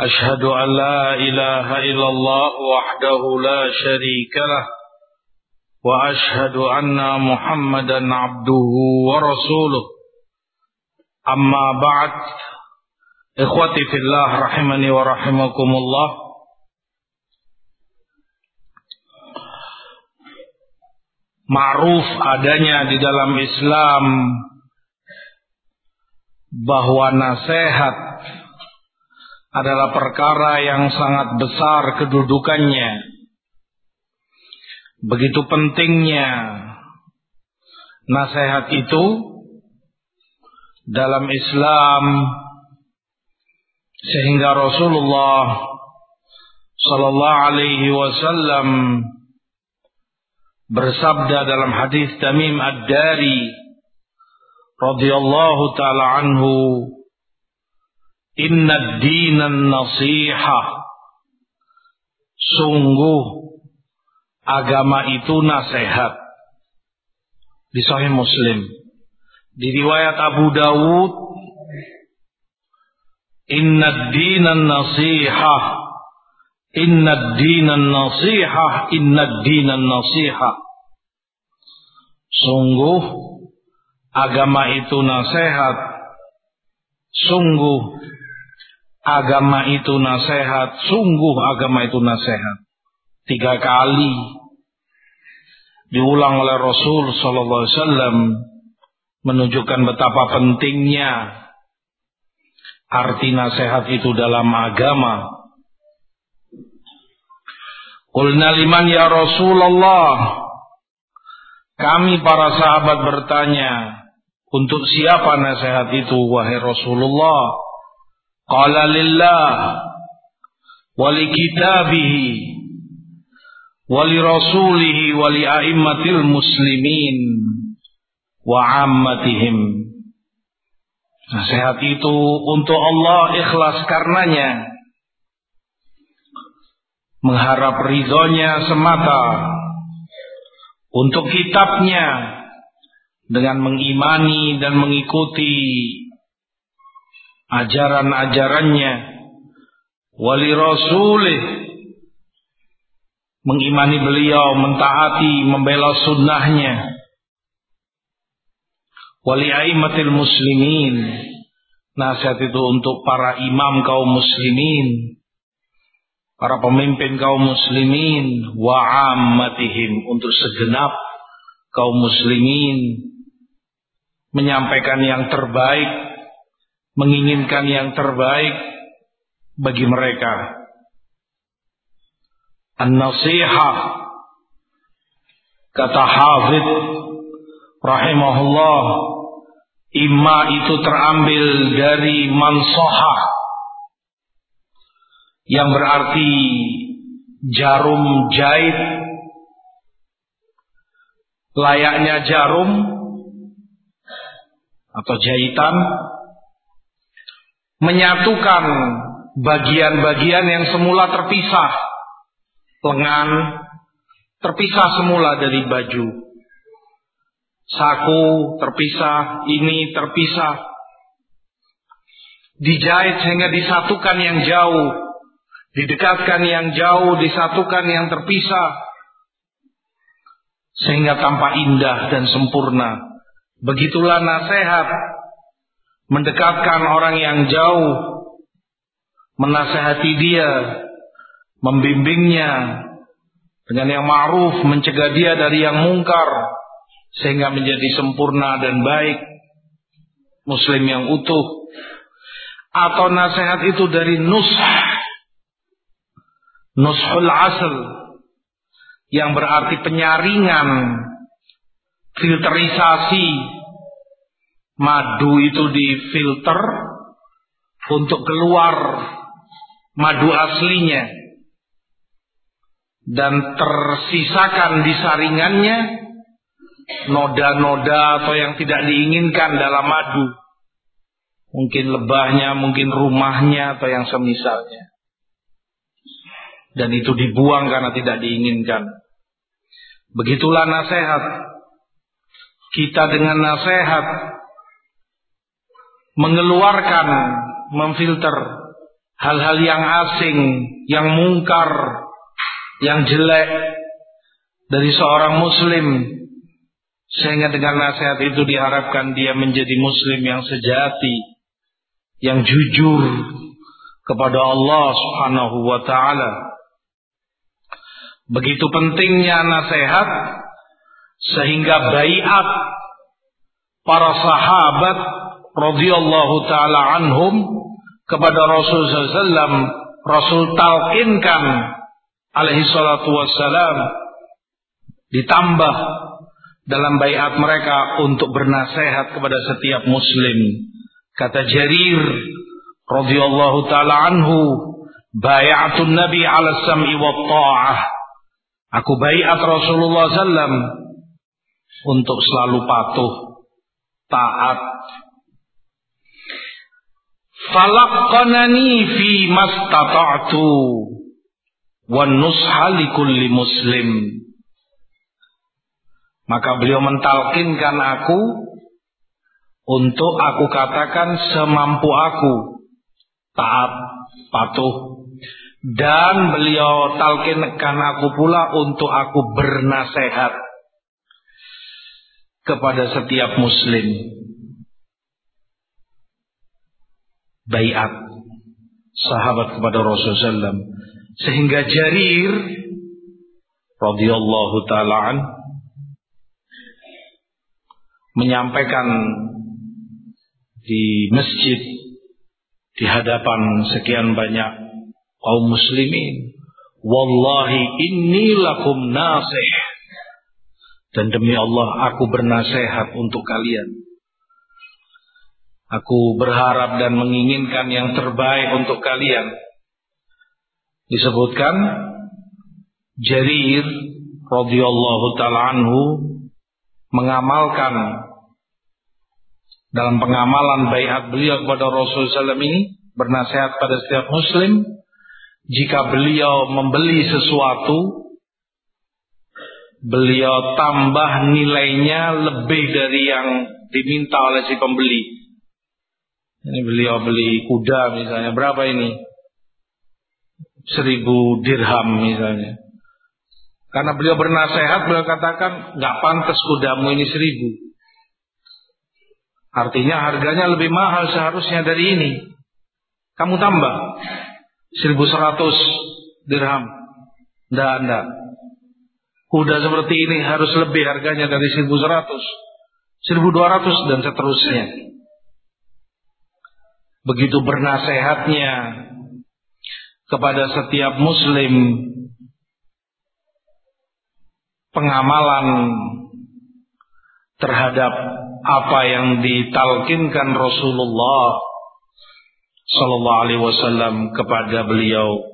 أشهد أن لا إله إلا الله وحده لا شريك له وأشهد أن محمدا عبده ورسوله أما بعد إخوتي في الله رحمني ورحمكم الله معروف adanya di dalam Islam bahwa nasihat adalah perkara yang sangat besar kedudukannya. Begitu pentingnya nasihat itu dalam Islam sehingga Rasulullah sallallahu alaihi wasallam bersabda dalam hadis Tamim Ad-Dari radhiyallahu taala anhu Inna dinan nasiha. Sungguh Agama itu nasihat. Di Sahih Muslim. Di riwayat Abu Dawud Inna dinan nasiha. Inna dinan nasiha Inna dinan nasiha. Sungguh Agama itu nasihat. Sungguh agama itu nasihat, sungguh agama itu nasihat. Tiga kali. Diulang oleh Rasul sallallahu alaihi wasallam. Menunjukkan betapa pentingnya arti nasihat itu dalam agama. Qulna liman ya Rasulullah? Kami para sahabat bertanya Untuk siapa nasihat itu wahai Rasulullah Qala lillah wali kitabihi wali rasulihi a'immatil muslimin wa ammatihim. Nasihat itu untuk Allah ikhlas karenanya. Mengharap ridhonya semata. Untuk kitabnya. Dengan mengimani dan mengikuti ajaran-ajarannya wali rasulih mengimani beliau mentaati membela sunnahnya wali aimatil muslimin nasihat itu untuk para imam kaum muslimin para pemimpin kaum muslimin wa ammatihim untuk segenap kaum muslimin menyampaikan yang terbaik menginginkan yang terbaik bagi mereka. An-nasihah kata Hafid rahimahullah imma itu terambil dari mansoha yang berarti jarum jahit layaknya jarum atau jahitan menyatukan bagian-bagian yang semula terpisah. Lengan terpisah semula dari baju. Saku terpisah, ini terpisah. Dijahit sehingga disatukan yang jauh. Didekatkan yang jauh, disatukan yang terpisah. Sehingga tampak indah dan sempurna. Begitulah nasihat mendekatkan orang yang jauh, menasehati dia, membimbingnya dengan yang ma'ruf, mencegah dia dari yang mungkar sehingga menjadi sempurna dan baik muslim yang utuh atau nasihat itu dari nush nushul asal yang berarti penyaringan filterisasi madu itu difilter untuk keluar madu aslinya dan tersisakan di saringannya noda-noda atau yang tidak diinginkan dalam madu. Mungkin lebahnya, mungkin rumahnya atau yang semisalnya. Dan itu dibuang karena tidak diinginkan. Begitulah nasihat. Kita dengan nasihat mengeluarkan, memfilter hal-hal yang asing, yang mungkar, yang jelek dari seorang muslim. Sehingga dengan nasihat itu diharapkan dia menjadi muslim yang sejati yang jujur kepada Allah Subhanahu wa taala. Begitu pentingnya nasihat sehingga baiat para sahabat radhiyallahu taala anhum kepada Rasul sallallahu Rasul talqinkan alaihi salatu wassalam ditambah dalam bayat mereka untuk bernasehat kepada setiap muslim. Kata Jarir radhiyallahu taala anhu bayatun nabi ala sam'i wa ta'ah. Aku bayat Rasulullah sallam untuk selalu patuh taat falaqqanani fi mastata'tu wan nusha likulli muslim maka beliau mentalkinkan aku untuk aku katakan semampu aku. Taat patuh. Dan beliau talkinkan aku pula untuk aku bernasehat kepada setiap muslim bayat sahabat kepada Rasulullah SAW sehingga Jarir radhiyallahu taala menyampaikan di masjid di hadapan sekian banyak kaum muslimin wallahi inni lakum nasih. Dan demi Allah aku bernasehat untuk kalian aku berharap dan menginginkan yang terbaik untuk kalian. Disebutkan Jarir radhiyallahu taala anhu mengamalkan dalam pengamalan bayat beliau kepada Rasulullah SAW ini bernasihat pada setiap muslim jika beliau membeli sesuatu beliau tambah nilainya lebih dari yang diminta oleh si pembeli ini beliau beli kuda misalnya berapa ini seribu dirham misalnya. Karena beliau bernasehat, beliau katakan nggak pantas kudamu ini seribu. Artinya harganya lebih mahal seharusnya dari ini. Kamu tambah seribu seratus dirham. Nggak, nggak. Kuda seperti ini harus lebih harganya dari seribu seratus, seribu dua ratus dan seterusnya. Begitu bernasehatnya kepada setiap muslim pengamalan terhadap apa yang ditalkinkan Rasulullah sallallahu alaihi wasallam kepada beliau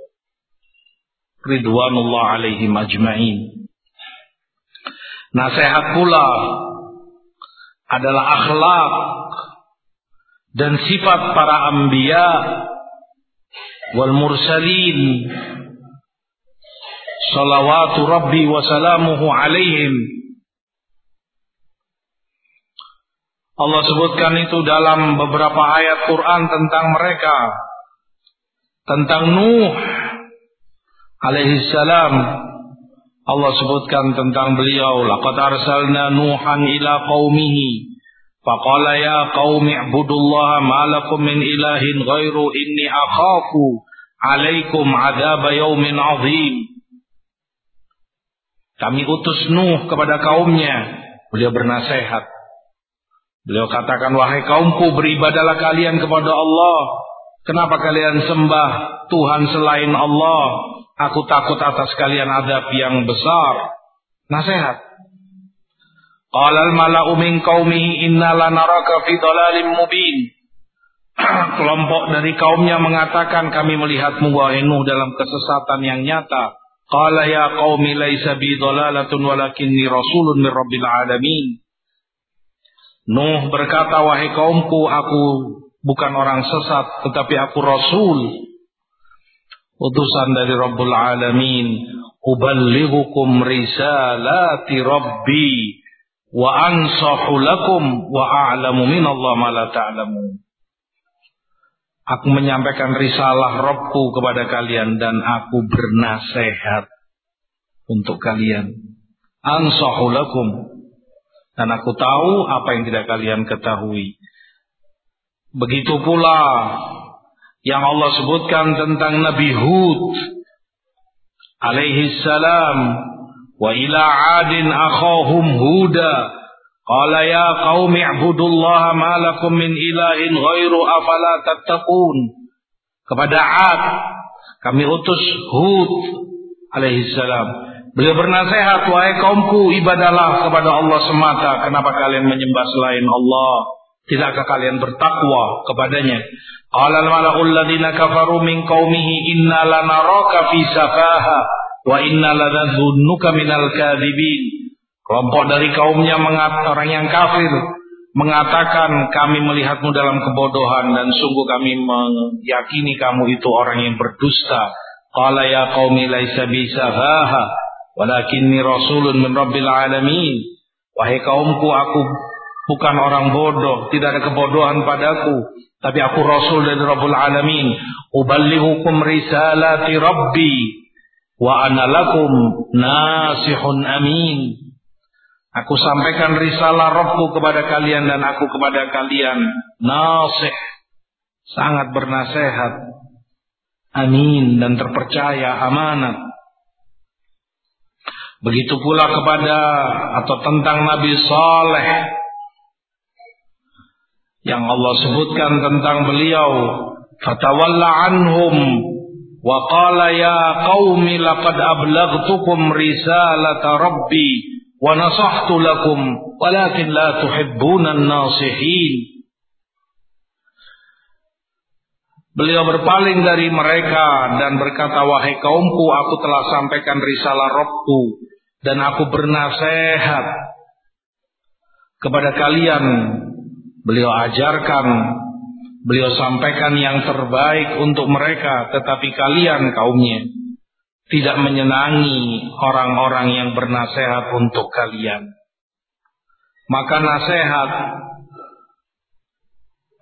ridwanullah alaihi majma'in nasihat pula adalah akhlak dan sifat para anbiya wal mursalin salawatu rabbi wa salamuhu alaihim. Allah sebutkan itu dalam beberapa ayat Quran tentang mereka. Tentang Nuh alaihi salam. Allah sebutkan tentang beliau laqad arsalna nuhan ila qaumihi فقال يا قوم اعبدوا الله ما لكم من إله غيره إني أخاف عليكم عذاب يوم عظيم Kami utus Nuh kepada kaumnya. Beliau bernasihat. Beliau katakan, wahai kaumku beribadalah kalian kepada Allah. Kenapa kalian sembah Tuhan selain Allah? Aku takut atas kalian adab yang besar. Nasihat. Qalal mala'u min qaumihi inna lanaraka fi dhalalim mubin. Kelompok dari kaumnya mengatakan kami melihatmu wahai Nuh dalam kesesatan yang nyata. Qala ya qaumi laisa bi dhalalatun walakinni rasulun min rabbil alamin. Nuh berkata wahai kaumku aku bukan orang sesat tetapi aku rasul utusan dari Rabbul Alamin uballighukum risalati rabbi wa ansahu lakum wa a'lamu minallahi ma la ta'lamun Aku menyampaikan risalah Robku kepada kalian dan aku bernasehat untuk kalian. Ansahulakum. Dan aku tahu apa yang tidak kalian ketahui. Begitu pula yang Allah sebutkan tentang Nabi Hud alaihi salam wa ila adin akhahum huda. Qala ya qaumi ibudullaha ma min ilahin ghairu afala tattaqun. Kepada Ad kami utus Hud alaihi salam. Beliau bernasihat wahai kaumku ibadalah kepada Allah semata. Kenapa kalian menyembah selain Allah? Tidakkah kalian bertakwa kepadanya? Qala al-mala'ul ladzina kafaru min inna fi safaha wa inna ladhunnuka minal kadhibin. Kelompok dari kaumnya orang yang kafir mengatakan kami melihatmu dalam kebodohan dan sungguh kami meyakini kamu itu orang yang berdusta. Qala ya qaumi laisa bi safaha walakinni rasulun min rabbil alamin. Wahai kaumku aku bukan orang bodoh, tidak ada kebodohan padaku tapi aku Rasul dari Rabbul Alamin. Uballighukum risalati Rabbi. Wa ana lakum nasihun amin. Aku sampaikan risalah Rabbku kepada kalian dan aku kepada kalian. Nasih. Sangat bernasehat. Amin dan terpercaya amanat. Begitu pula kepada atau tentang Nabi Saleh yang Allah sebutkan tentang beliau fatawalla anhum wa qala ya qaumi laqad ablaghtukum risalata rabbi wa nasahtu lakum walakin la tuhibbuna an-nasihin. Beliau berpaling dari mereka dan berkata, Wahai kaumku, aku telah sampaikan risalah Robku dan aku bernasehat kepada kalian. Beliau ajarkan, beliau sampaikan yang terbaik untuk mereka, tetapi kalian kaumnya tidak menyenangi orang-orang yang bernasehat untuk kalian. Maka nasihat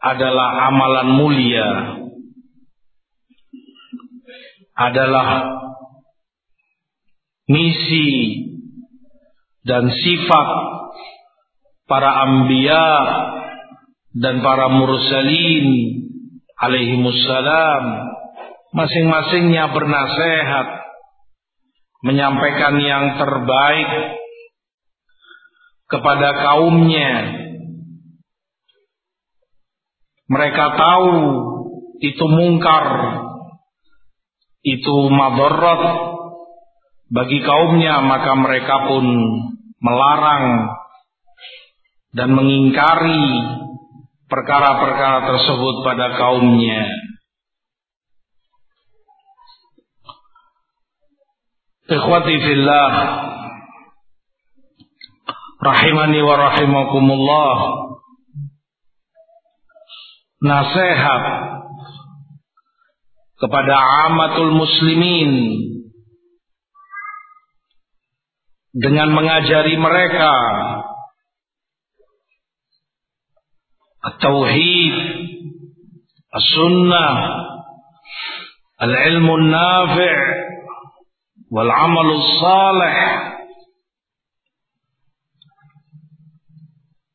adalah amalan mulia, adalah misi dan sifat para ambia dan para mursalin alaihi musallam masing-masingnya bernasehat menyampaikan yang terbaik kepada kaumnya. Mereka tahu itu mungkar itu madarat bagi kaumnya maka mereka pun melarang dan mengingkari perkara-perkara tersebut pada kaumnya. Ikhwati fillah rahimani wa rahimakumullah nasihat kepada amatul muslimin dengan mengajari mereka التوحيد السنة العلم النافع والعمل الصالح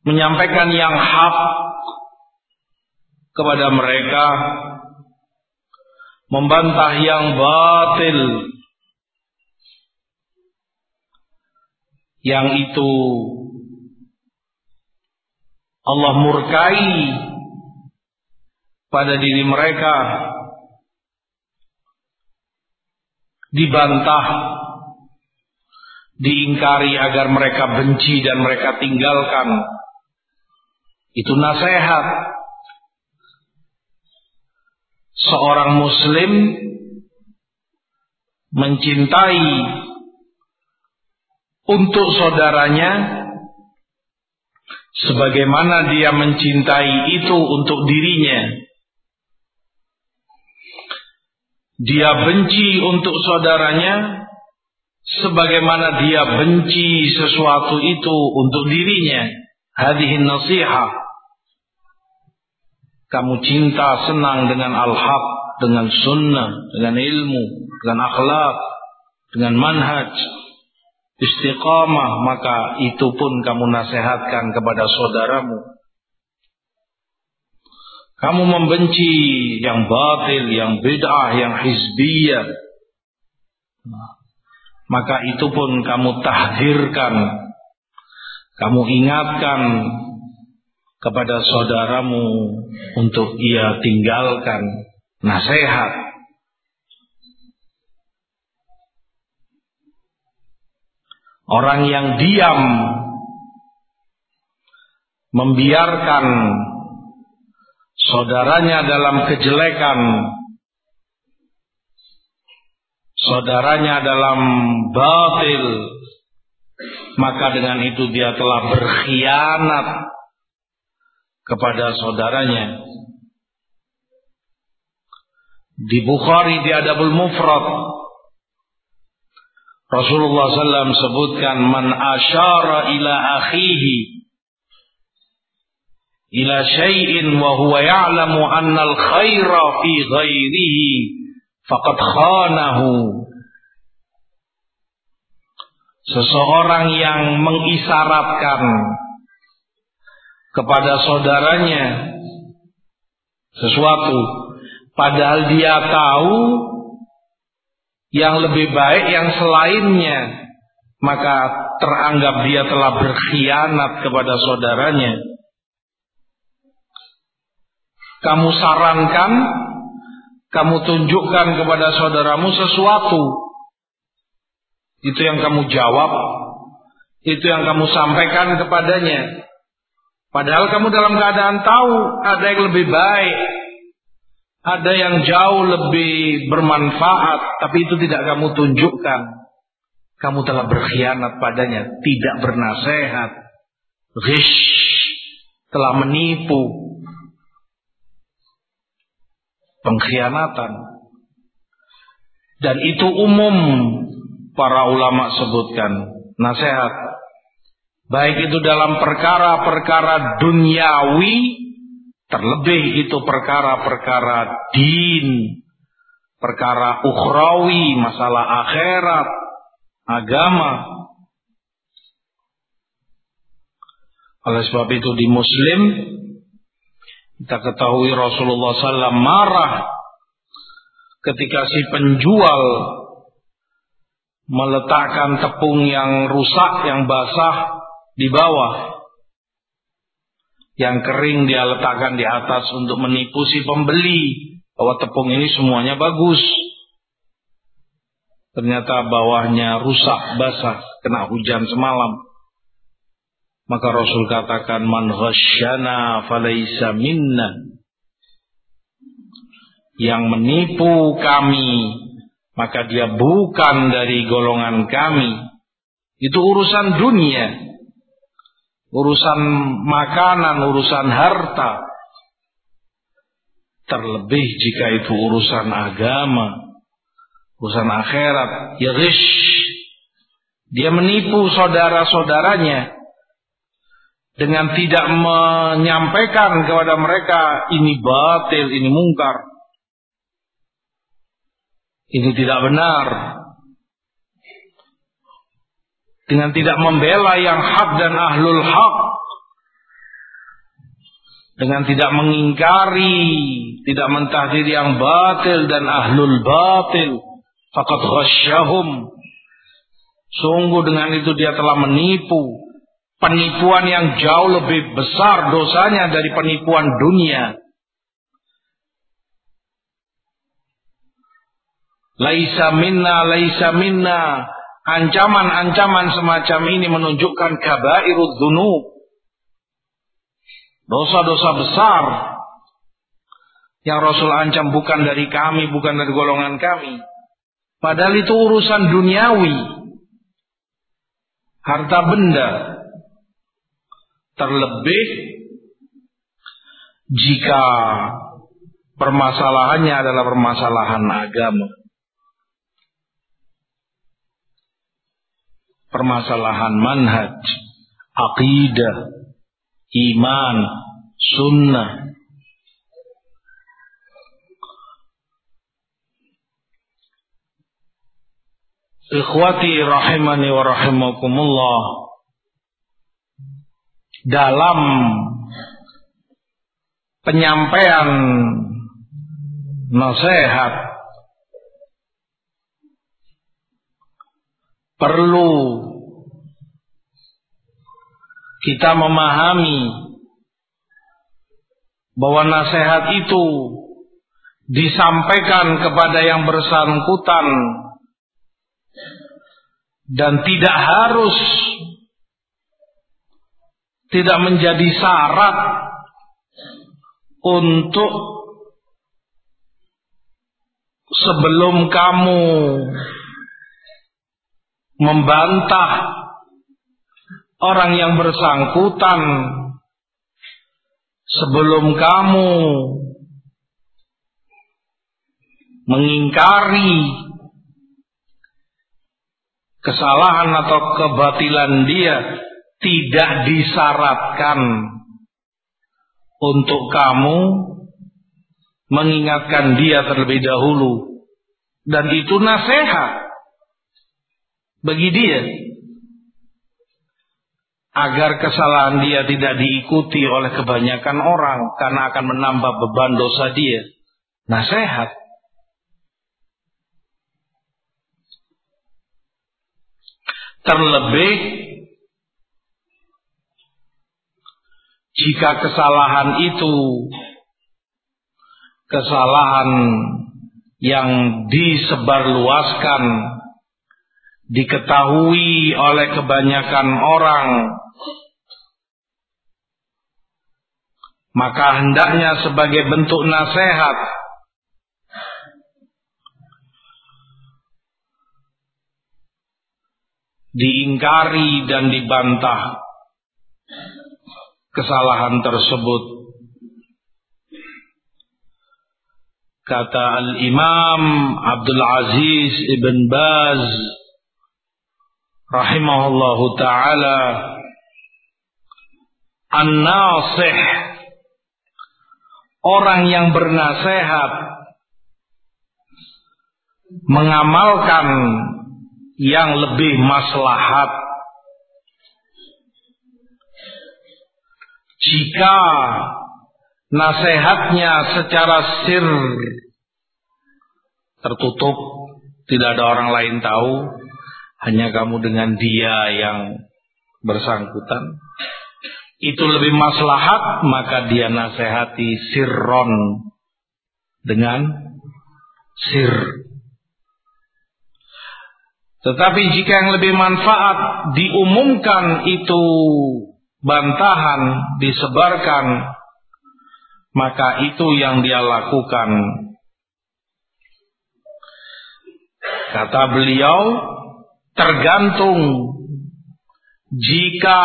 menyampaikan yang hak kepada mereka membantah yang batil yang itu Allah murkai pada diri mereka dibantah diingkari agar mereka benci dan mereka tinggalkan. Itu nasihat. Seorang muslim mencintai untuk saudaranya sebagaimana dia mencintai itu untuk dirinya. Dia benci untuk saudaranya sebagaimana dia benci sesuatu itu untuk dirinya. Hadihin nasihat. Kamu cinta senang dengan al-haq, dengan sunnah, dengan ilmu, dengan akhlak, dengan manhaj, istiqamah, maka itu pun kamu nasihatkan kepada saudaramu. Kamu membenci yang batil, yang bid'ah, yang hizbiyah. Maka itu pun kamu tahdirkan. Kamu ingatkan kepada saudaramu untuk ia tinggalkan nasihat Orang yang diam membiarkan saudaranya dalam kejelekan, saudaranya dalam batil, maka dengan itu dia telah berkhianat kepada saudaranya. Di Bukhari di Adabul Mufrad Rasulullah SAW sebutkan man asyara ila akhihi ila syai'in wa huwa ya'lamu anna al-khaira fi ghairihi faqad khanahu. Seseorang yang mengisyaratkan kepada saudaranya sesuatu padahal dia tahu yang lebih baik yang selainnya. Maka teranggap dia telah berkhianat kepada saudaranya. Kamu sarankan kamu tunjukkan kepada saudaramu sesuatu. Itu yang kamu jawab. Itu yang kamu sampaikan kepadanya. Padahal kamu dalam keadaan tahu ada yang lebih baik ada yang jauh lebih bermanfaat, tapi itu tidak kamu tunjukkan. Kamu telah berkhianat padanya, tidak bernasehat, ghish, telah menipu, pengkhianatan. Dan itu umum para ulama sebutkan nasihat. Baik itu dalam perkara-perkara duniawi Terlebih itu perkara-perkara din, perkara ukhrawi, masalah akhirat, agama. Oleh sebab itu di Muslim kita ketahui Rasulullah SAW marah ketika si penjual meletakkan tepung yang rusak, yang basah di bawah yang kering dia letakkan di atas untuk menipu si pembeli bahwa tepung ini semuanya bagus. Ternyata bawahnya rusak, basah, kena hujan semalam. Maka Rasul katakan man ghasyana falaysa minna. Yang menipu kami, maka dia bukan dari golongan kami. Itu urusan dunia urusan makanan, urusan harta. Terlebih jika itu urusan agama, urusan akhirat, ya rish. Dia menipu saudara-saudaranya dengan tidak menyampaikan kepada mereka ini batil, ini mungkar. Ini tidak benar dengan tidak membela yang hak dan ahlul hak. Dengan tidak mengingkari tidak mentahdir yang batil dan ahlul batil. Fakat ghasyahum. Sungguh dengan itu dia telah menipu. Penipuan yang jauh lebih besar dosanya dari penipuan dunia. Laisa minna laisa minna Ancaman-ancaman semacam ini menunjukkan kabairud dzunub. Dosa-dosa besar yang Rasul ancam bukan dari kami, bukan dari golongan kami. Padahal itu urusan duniawi. Harta benda. Terlebih jika permasalahannya adalah permasalahan agama. Permasalahan manhaj, aqidah, iman, sunnah, Ikhwati rahimani wa rahimakumullah dalam penyampaian nasihat perlu kita memahami bahwa nasihat itu disampaikan kepada yang bersangkutan dan tidak harus tidak menjadi syarat untuk sebelum kamu membantah orang yang bersangkutan sebelum kamu mengingkari kesalahan atau kebatilan dia tidak disyaratkan untuk kamu mengingatkan dia terlebih dahulu. Dan itu nasihat bagi dia agar kesalahan dia tidak diikuti oleh kebanyakan orang karena akan menambah beban dosa dia. Nasihat. Terlebih jika kesalahan itu kesalahan yang disebarluaskan diketahui oleh kebanyakan orang maka hendaknya sebagai bentuk nasihat diingkari dan dibantah kesalahan tersebut. Kata Al-Imam Abdul Aziz Ibn Baz rahimahullahu taala An-nasih orang yang bernasihat mengamalkan yang lebih maslahat. Jika nasihatnya secara sir tertutup, tidak ada orang lain tahu, hanya kamu dengan dia yang bersangkutan, itu lebih maslahat, maka dia nasihati sirron dengan sir tetapi jika yang lebih manfaat diumumkan itu bantahan disebarkan maka itu yang dia lakukan. Kata beliau tergantung jika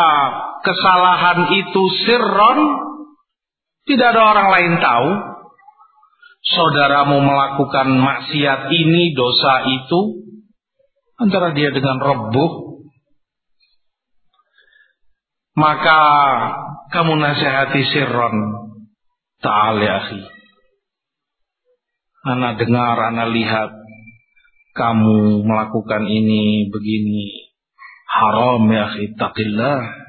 kesalahan itu sirron tidak ada orang lain tahu. Saudaramu melakukan maksiat ini dosa itu antara dia dengan rebuh maka kamu nasihati sirron. Ta'al ya dengar, ana lihat kamu melakukan ini begini. Haram ya akhi taqillah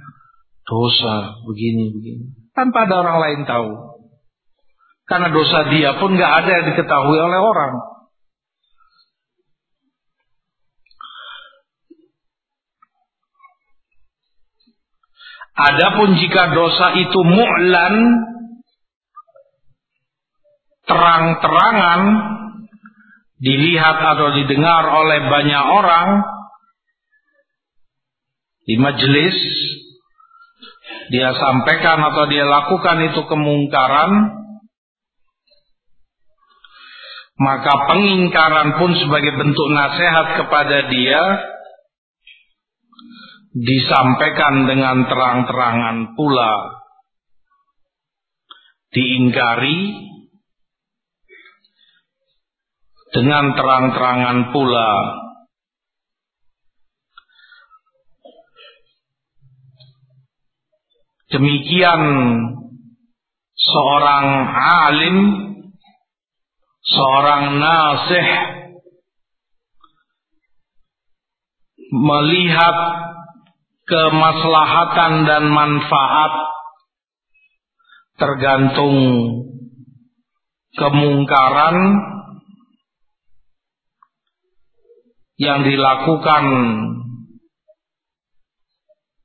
dosa begini begini. Tanpa ada orang lain tahu. Karena dosa dia pun nggak ada yang diketahui oleh orang. Adapun jika dosa itu mu'lan terang-terangan dilihat atau didengar oleh banyak orang di majelis dia sampaikan atau dia lakukan itu kemungkaran maka pengingkaran pun sebagai bentuk nasihat kepada dia disampaikan dengan terang-terangan pula. Diingkari dengan terang-terangan pula demikian seorang alim seorang nasih melihat kemaslahatan dan manfaat tergantung kemungkaran yang dilakukan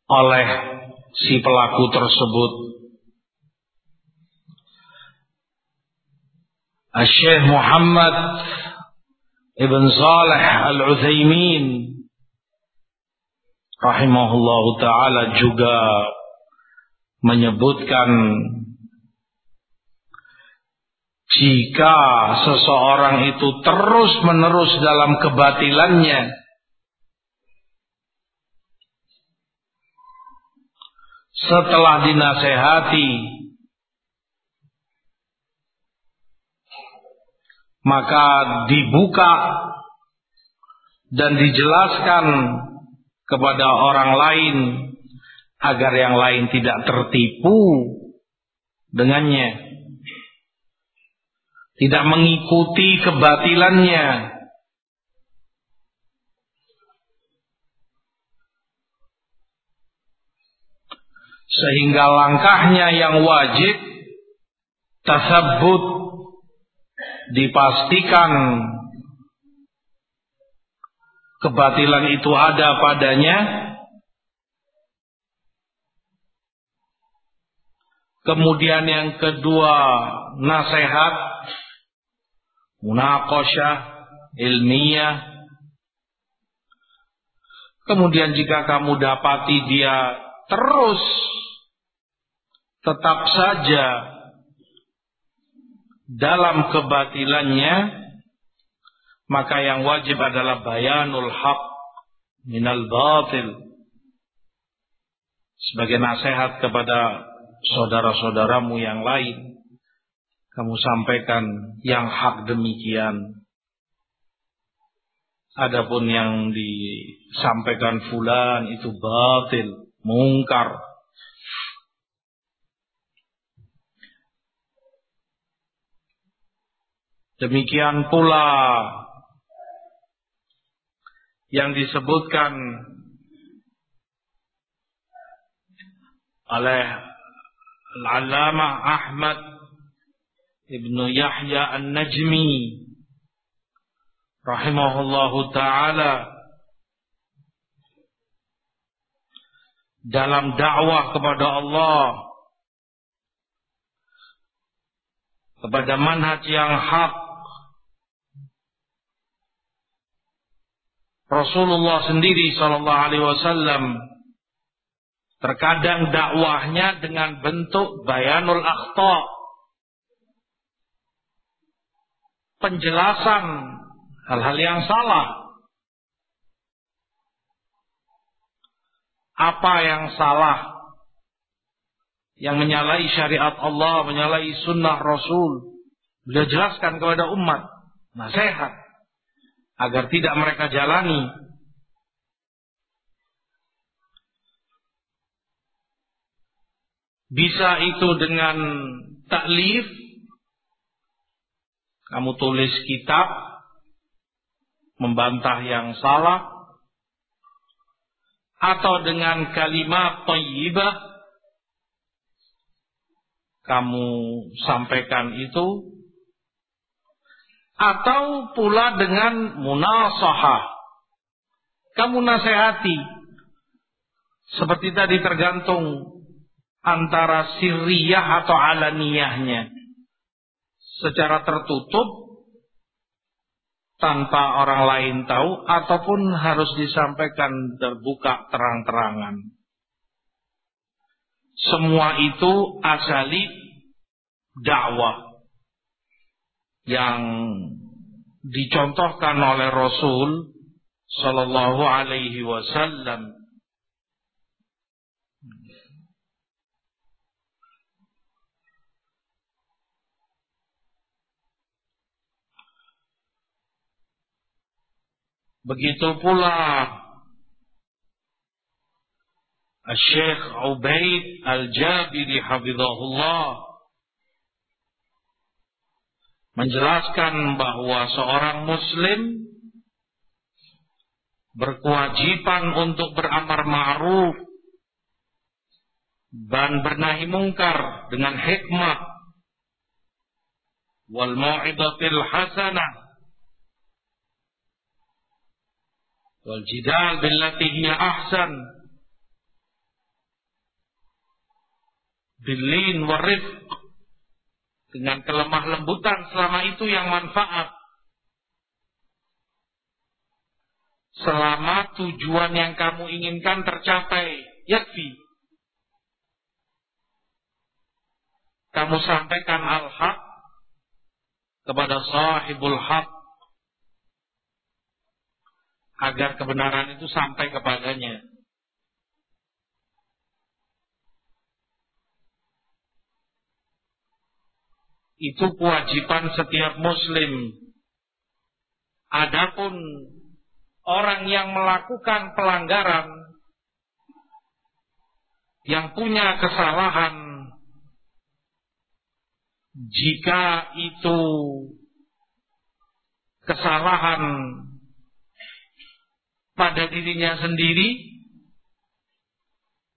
oleh si pelaku tersebut. Syekh Muhammad Ibn Saleh Al-Uthaymin rahimahullah taala juga menyebutkan jika seseorang itu terus-menerus dalam kebatilannya setelah dinasehati maka dibuka dan dijelaskan kepada orang lain agar yang lain tidak tertipu dengannya tidak mengikuti kebatilannya. Sehingga langkahnya yang wajib tersebut dipastikan kebatilan itu ada padanya Kemudian yang kedua nasihat munaqasyah ilmiah. Kemudian jika kamu dapati dia terus tetap saja dalam kebatilannya, maka yang wajib adalah bayanul haq minal batil. Sebagai nasihat kepada saudara-saudaramu yang lain kamu sampaikan yang hak demikian. Adapun yang disampaikan fulan itu batil, mungkar. Demikian pula yang disebutkan oleh Al-Allamah Ahmad Ibnu Yahya An-Najmi rahimahullahu taala dalam dakwah kepada Allah. Kepada manhaj yang hak. Rasulullah sendiri sallallahu alaihi wasallam terkadang dakwahnya dengan bentuk bayanul akhta' penjelasan hal-hal yang salah. Apa yang salah? Yang menyalahi syariat Allah, menyalahi sunnah Rasul. Beliau jelaskan kepada umat. Nasihat. Agar tidak mereka jalani. Bisa itu dengan taklif kamu tulis kitab membantah yang salah atau dengan kalimat thayyibah kamu sampaikan itu atau pula dengan munasahah kamu nasihati. Seperti tadi tergantung antara sirriyah atau alaniyahnya. Secara tertutup tanpa orang lain tahu ataupun harus disampaikan terbuka terang-terangan. Semua itu asali dakwah yang dicontohkan oleh Rasul sallallahu alaihi wasallam Begitu pula Syekh Ubaid Al-Jabiri hafizahullah menjelaskan bahwa seorang muslim berkewajiban untuk beramar ma'ruf dan bernahi mungkar dengan hikmah. Wal mau'izatil hasanah wal jidal billati hiya ahsan. Bilin warifq dengan kelemah lembutan selama itu yang manfaat. Selama tujuan yang kamu inginkan tercapai yakfi. Kamu sampaikan al-haq kepada sahibul haq agar kebenaran itu sampai kepadanya. Itu kewajiban setiap muslim. Adapun orang yang melakukan pelanggaran yang punya kesalahan jika itu kesalahan pada dirinya sendiri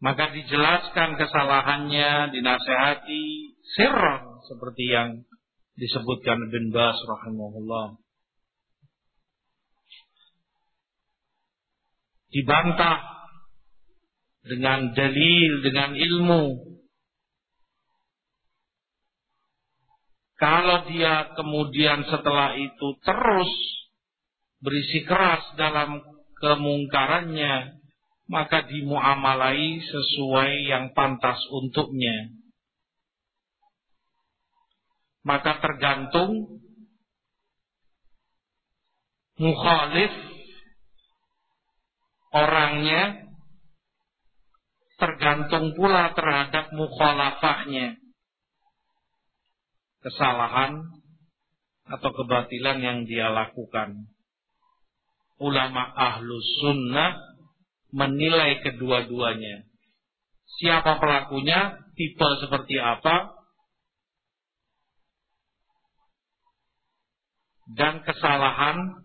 maka dijelaskan kesalahannya dinasehati sirran seperti yang disebutkan bin Bas rahimahullah. Dibantah dengan dalil dengan ilmu. Kalau dia kemudian setelah itu terus berisi keras dalam kemungkarannya, maka dimuamalai sesuai yang pantas untuknya. Maka tergantung mukhalif orangnya tergantung pula terhadap mukhalafahnya kesalahan atau kebatilan yang dia lakukan ulama ahlus sunnah menilai kedua-duanya. Siapa pelakunya, tipe seperti apa, dan kesalahan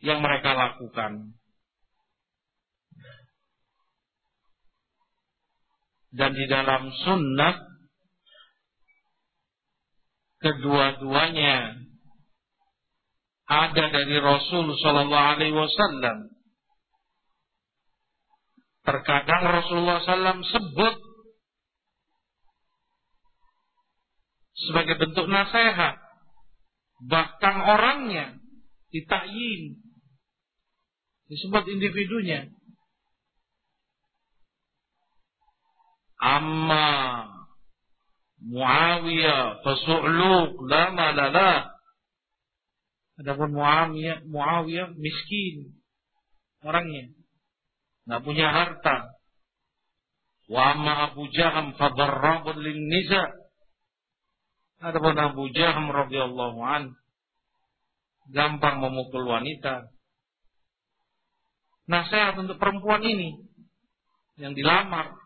yang mereka lakukan. Dan di dalam sunnah kedua-duanya ada dari Rasul Sallallahu Alaihi Wasallam. Terkadang Rasulullah SAW sebut sebagai bentuk nasihat, bahkan orangnya ditakyin, disebut individunya. Amma Muawiyah fasu'luq la malala Adapun Muawiyah, Muawiyah miskin orangnya, nggak punya harta. Wa amma Abu Jaham fadarrabun lin niza. Adapun Abu Jaham radhiyallahu an gampang memukul wanita. Nasihat untuk perempuan ini yang dilamar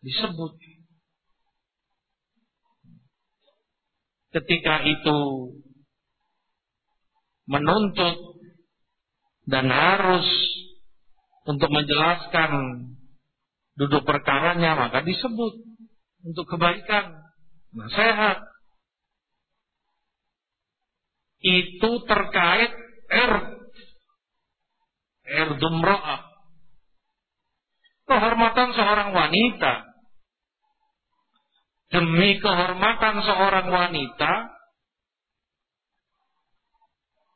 disebut ketika itu menuntut dan harus untuk menjelaskan duduk perkaranya maka disebut untuk kebaikan. Nasihat itu terkait er er dumra'ah kehormatan seorang wanita demi kehormatan seorang wanita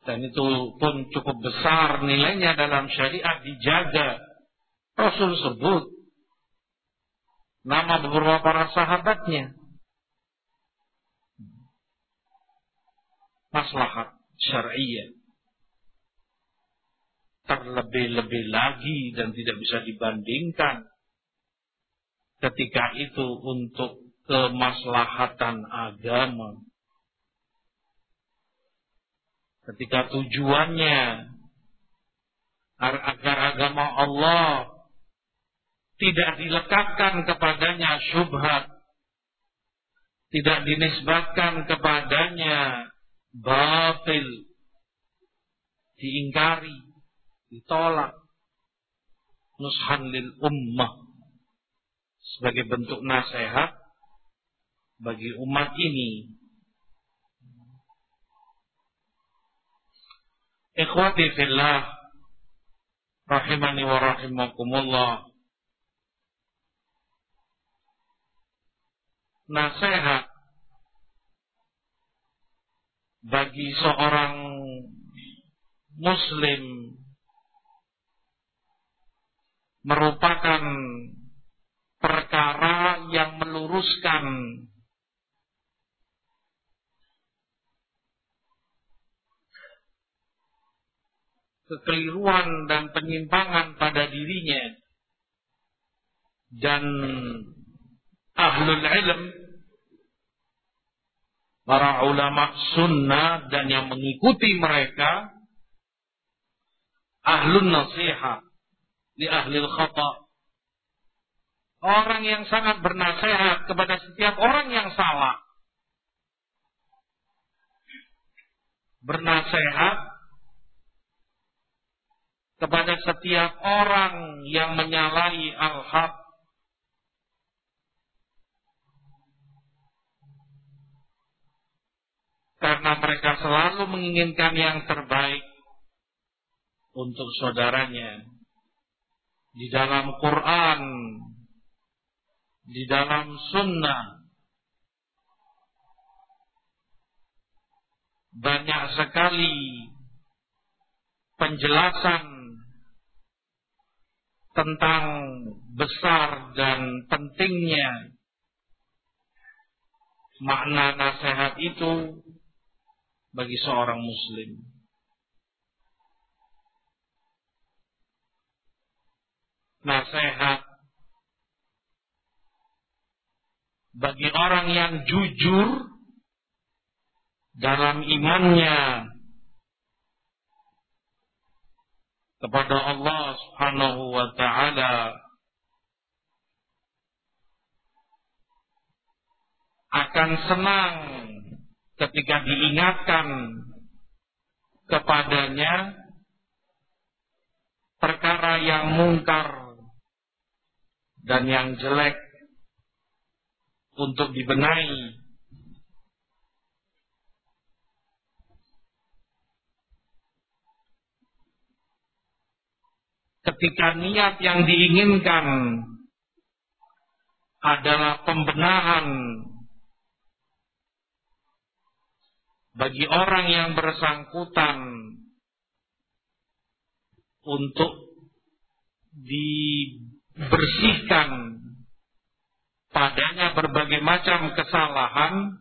dan itu pun cukup besar nilainya dalam syariat dijaga. Rasul sebut nama beberapa para sahabatnya. maslahat syariah. Terlebih-lebih lagi dan tidak bisa dibandingkan ketika itu untuk kemaslahatan agama. Ketika tujuannya agar agama Allah tidak dilekatkan kepadanya syubhat, tidak dinisbatkan kepadanya batil, diingkari, ditolak, nushan lil ummah sebagai bentuk nasihat bagi umat ini. Ikhwati fillah rahimani wa rahimakumullah. Nasihat bagi seorang muslim merupakan perkara yang meluruskan kekeliruan dan penyimpangan pada dirinya. Dan ahlul ilm para ulama sunnah dan yang mengikuti mereka ahlun nasihat di ahlil khata. Orang yang sangat bernasehat kepada setiap orang yang salah. Bernasehat kepada setiap orang yang menyalahi al-haq. Karena mereka selalu menginginkan yang terbaik untuk saudaranya. Di dalam Quran di dalam sunnah banyak sekali penjelasan tentang besar dan pentingnya makna nasihat itu bagi seorang muslim. Nasihat bagi orang yang jujur dalam imannya kepada Allah Subhanahu wa taala. Akan senang ketika diingatkan kepadanya perkara yang mungkar dan yang jelek untuk dibenahi ketika niat yang diinginkan adalah pembenahan bagi orang yang bersangkutan untuk dibersihkan padanya berbagai macam kesalahan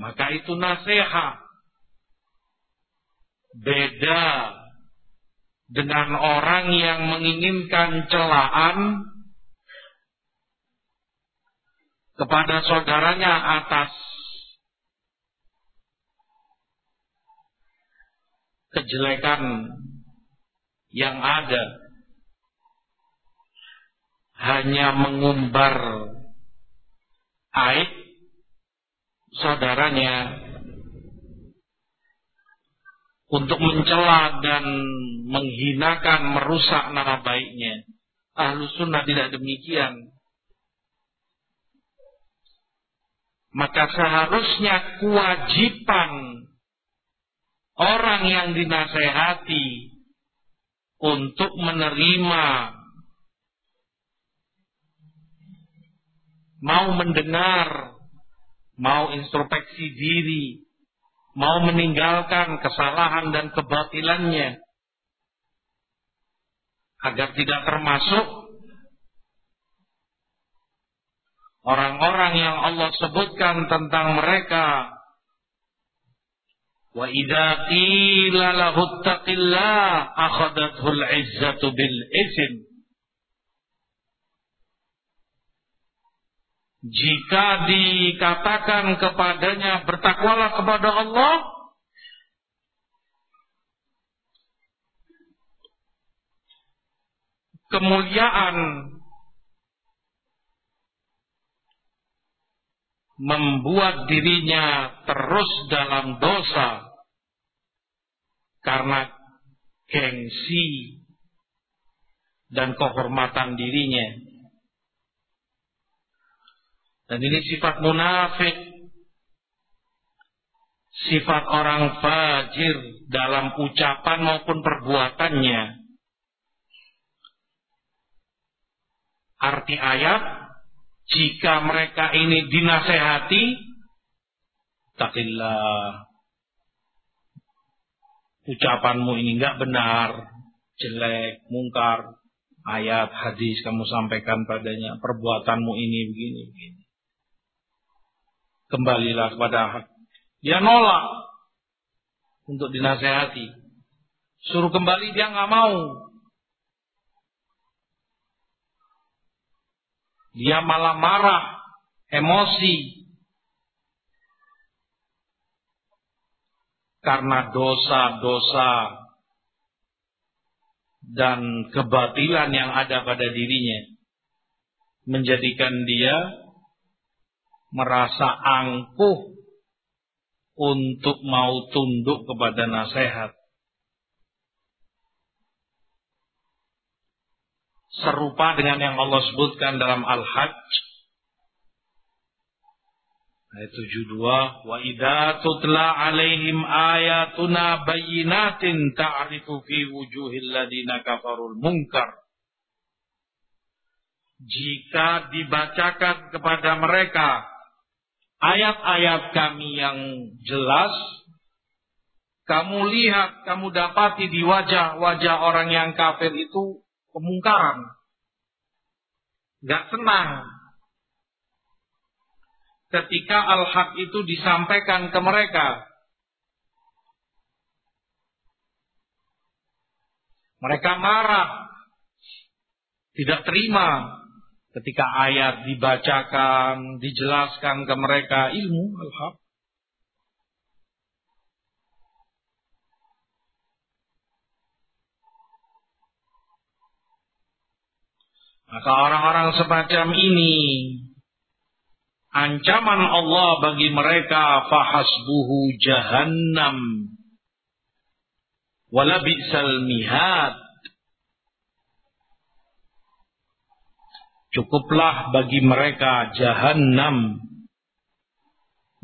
maka itu nasihat beda dengan orang yang menginginkan celaan kepada saudaranya atas kejelekan yang ada. Hanya mengumbar aib saudaranya untuk mencela dan menghinakan, merusak nama baiknya. Ahlu sunnah tidak demikian. Maka seharusnya kewajiban orang yang dinasehati untuk menerima mau mendengar, mau introspeksi diri, mau meninggalkan kesalahan dan kebatilannya agar tidak termasuk orang-orang yang Allah sebutkan tentang mereka. Wa idza qila lahu al-izzatu bil ism jika dikatakan kepadanya bertakwalah kepada Allah kemuliaan membuat dirinya terus dalam dosa karena gengsi dan kehormatan dirinya. Dan ini sifat munafik, sifat orang fajir dalam ucapan maupun perbuatannya. Arti ayat jika mereka ini dinasehati takillah ucapanmu ini enggak benar jelek mungkar. Ayat hadis kamu sampaikan padanya perbuatanmu ini begini begini kembalilah kepada hak dia nolak untuk dinasehati suruh kembali dia nggak mau Dia malah marah, emosi. Karena dosa-dosa dan kebatilan yang ada pada dirinya. Menjadikan dia merasa angkuh untuk mau tunduk kepada nasihat. serupa dengan yang Allah sebutkan dalam Al-Hajj ayat 72 wa idza tutla alaihim ayatuna bayyinatin ta'rifu fi wujuhil ladina kafarul munkar jika dibacakan kepada mereka ayat-ayat kami yang jelas kamu lihat kamu dapati di wajah-wajah orang yang kafir itu kemungkaran. Gak senang. Ketika al-haq itu disampaikan ke mereka. Mereka marah. Tidak terima ketika ayat dibacakan, dijelaskan ke mereka ilmu al-haq. Maka orang-orang semacam ini ancaman Allah bagi mereka fahasbuhu jahannam wala bi'sal mihad Cukuplah bagi mereka jahannam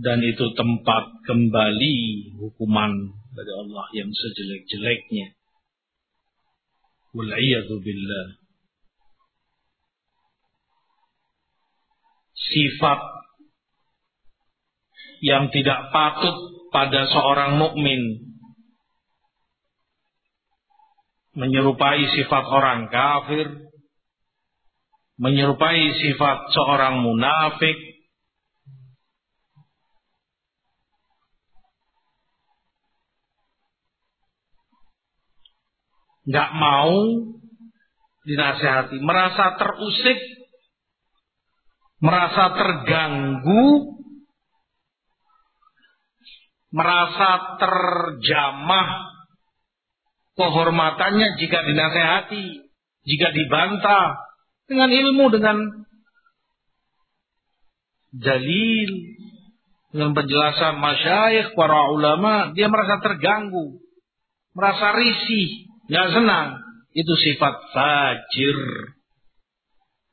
dan itu tempat kembali hukuman dari Allah yang sejelek-jeleknya. Wal billah. sifat yang tidak patut pada seorang mukmin menyerupai sifat orang kafir menyerupai sifat seorang munafik. Nggak mau dinasehati merasa terusik merasa terganggu, merasa terjamah kehormatannya jika dinasehati, jika dibantah dengan ilmu, dengan dalil, dengan penjelasan masyayikh, para ulama, dia merasa terganggu, merasa risih, nggak senang. Itu sifat fajir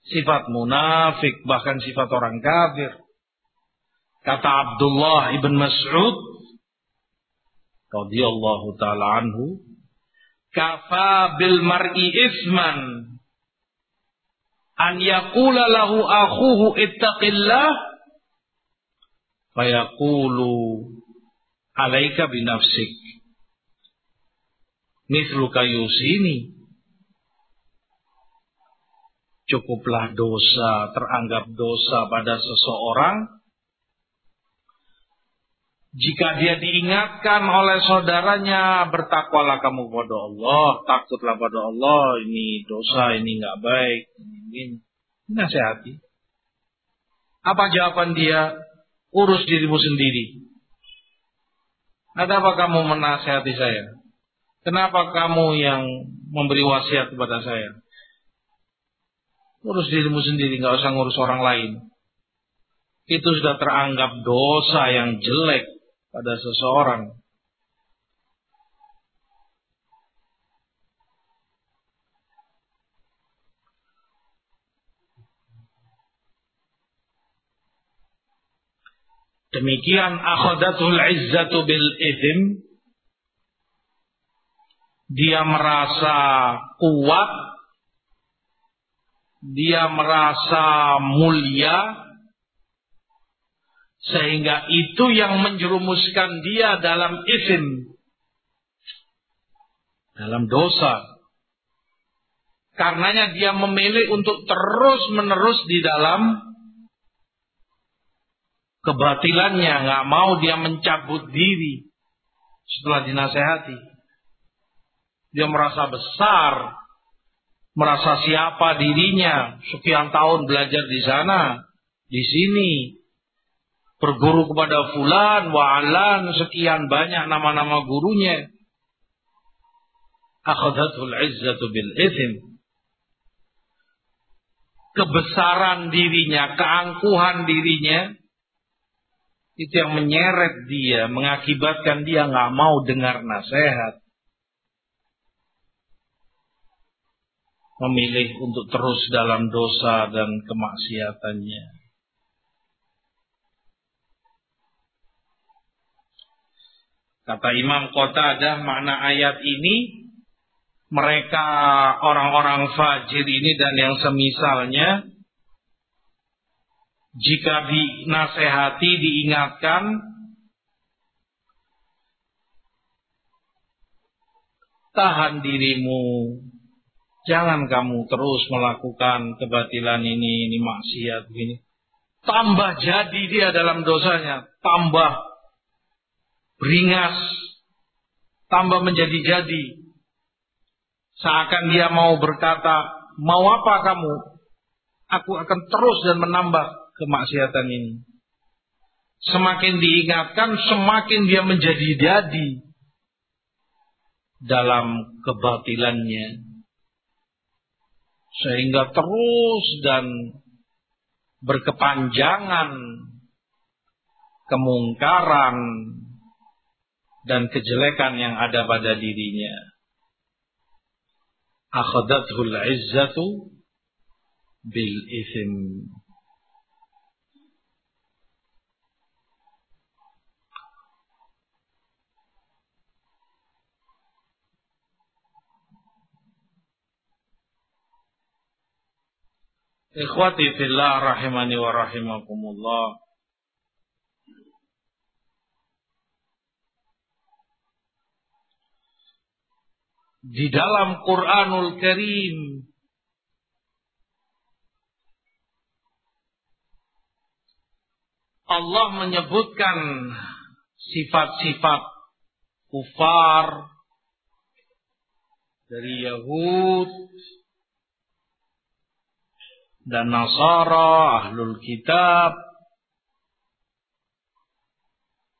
sifat munafik, bahkan sifat orang kafir. Kata Abdullah ibn Mas'ud radhiyallahu taala anhu, "Kafa bil mar'i isman an yaqula lahu akhuhu ittaqillah fayaqulu alaika binafsik. Mithluka yusini. Cukuplah dosa, teranggap dosa pada seseorang. Jika dia diingatkan oleh saudaranya, bertakwalah kamu kepada Allah, takutlah pada Allah, ini dosa, ini nggak baik, ini, ini. Nasihati. Apa jawaban dia? Urus dirimu sendiri. Ada apa kamu menasihati saya? Kenapa kamu yang memberi wasiat kepada saya? Urus dirimu sendiri, nggak usah ngurus orang lain. Itu sudah teranggap dosa yang jelek pada seseorang. Demikian akhadatul izzatu bil. Dia merasa kuat. Dia merasa mulia sehingga itu yang menjerumuskan dia dalam isim. Dalam dosa. Karenanya dia memilih untuk terus menerus di dalam kebatilannya. Nggak mau dia mencabut diri setelah dinasehati. Dia merasa besar. Merasa siapa dirinya. Sekian tahun belajar di sana. Di sini berguru kepada fulan, wa'alan, sekian banyak nama-nama gurunya. Akhadatul izzatu bil ithim. Kebesaran dirinya, keangkuhan dirinya, itu yang menyeret dia, mengakibatkan dia nggak mau dengar nasihat. Memilih untuk terus dalam dosa dan kemaksiatannya. Kata Imam ada makna ayat ini mereka orang-orang fajir ini dan yang semisalnya jika dinasehati diingatkan tahan dirimu. Jangan kamu terus melakukan kebatilan ini ini maksiat begini. Tambah jadi dia dalam dosanya. Tambah beringas, tambah menjadi-jadi. Seakan dia mau berkata, mau apa kamu? Aku akan terus dan menambah kemaksiatan ini. Semakin diingatkan, semakin dia menjadi-jadi dalam kebatilannya. Sehingga terus dan berkepanjangan kemungkaran, dan kejelekan yang ada pada dirinya. Akhadathul izzatu bil ithim. Ikhwati fillah rahimani wa rahimakumullah. di dalam Quranul Karim Allah menyebutkan sifat-sifat kufar dari Yahud dan Nasara, Ahlul Kitab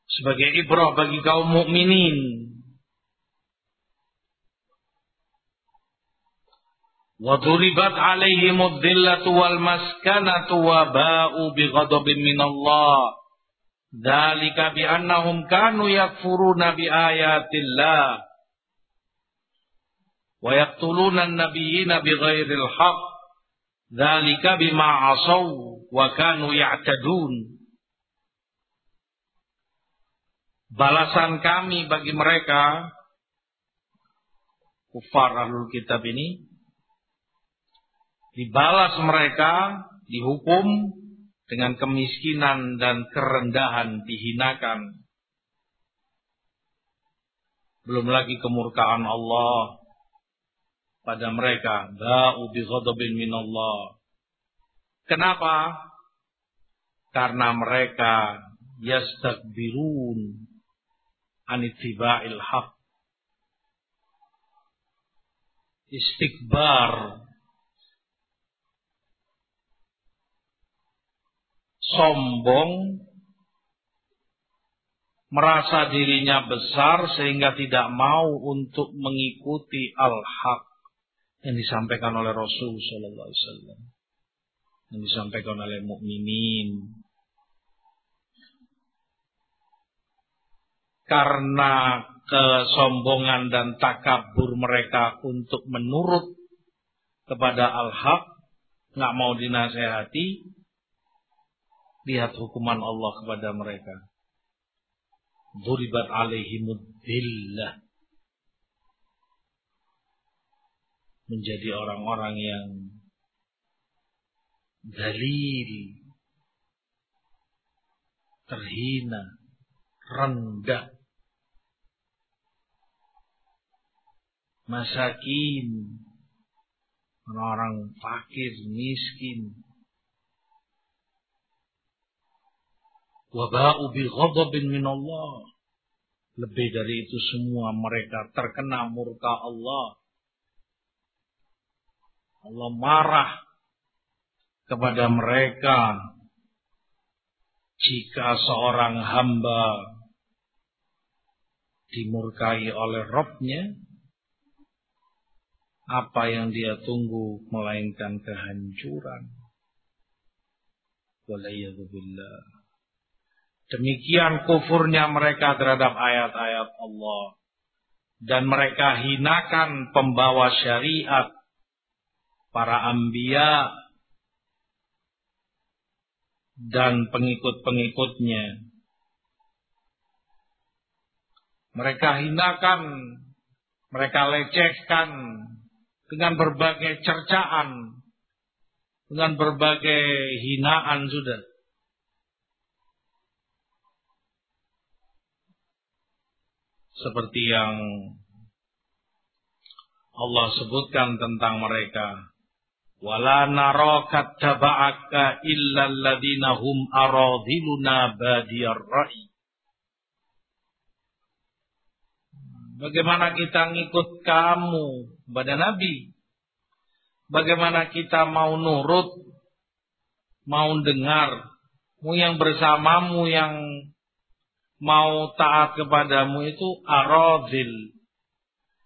sebagai ibrah bagi kaum mukminin. Waduribat duribat alaihimud wal maskanatu wa ba'u bi ghadabin minallah. Dalika bi annahum kanu yakfuruna bi ayatillah wa yaqtuluna an-nabiyina bi ghairil haqq Dzalika bima asaw wa kanu ya'tadun. Balasan kami bagi mereka kufar ahlul kitab ini dibalas mereka dihukum dengan kemiskinan dan kerendahan dihinakan. Belum lagi kemurkaan Allah pada mereka. Ba'u bi ghadabin min Allah. Kenapa? Karena mereka yastakbirun anittiba'il haq. Istikbar. Sombong merasa dirinya besar sehingga tidak mau untuk mengikuti al-haq yang disampaikan oleh Rasul sallallahu alaihi wasallam. Yang disampaikan oleh mukminin. Karena kesombongan dan takabur mereka untuk menurut kepada al-haq nggak mau dinasehati lihat hukuman Allah kepada mereka. Duribat alaihimud dillah. Menjadi orang-orang yang dalil, terhina, rendah, masakin, orang-orang fakir, miskin, Wabau bi ghadabin min Allah. Lebih dari itu semua mereka terkena murka Allah. Allah marah kepada mereka jika seorang hamba dimurkai oleh Robnya, apa yang dia tunggu melainkan kehancuran. Walayyadubillah. Demikian kufurnya mereka terhadap ayat-ayat Allah. Dan mereka hinakan pembawa syariat. Para ambia. Dan pengikut-pengikutnya. Mereka hinakan. Mereka lecehkan. Dengan berbagai cercaan. Dengan berbagai hinaan sudah seperti yang Allah sebutkan tentang mereka wala naraka taba'aka illa alladhina hum aradhiluna badiyar ra'i Bagaimana kita ngikut kamu pada Nabi? Bagaimana kita mau nurut, mau dengar, mau yang bersamamu yang mau taat kepadamu itu aradil.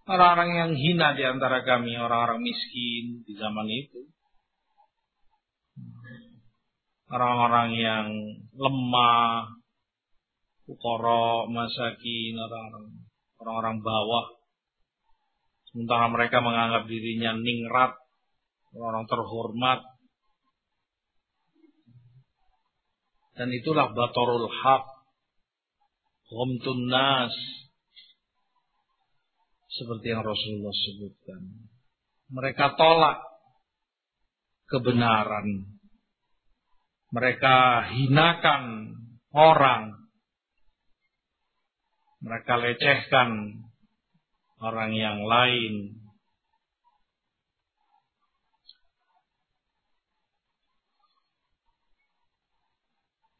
Orang-orang yang hina di antara kami, orang-orang miskin di zaman itu. Orang-orang yang lemah, ukoro, masakin, orang-orang orang-orang bawah. Sementara mereka menganggap dirinya ningrat, orang terhormat. Dan itulah batorul haq Ghamtun nas. Seperti yang Rasulullah sebutkan. Mereka tolak kebenaran. Mereka hinakan orang. Mereka lecehkan orang yang lain.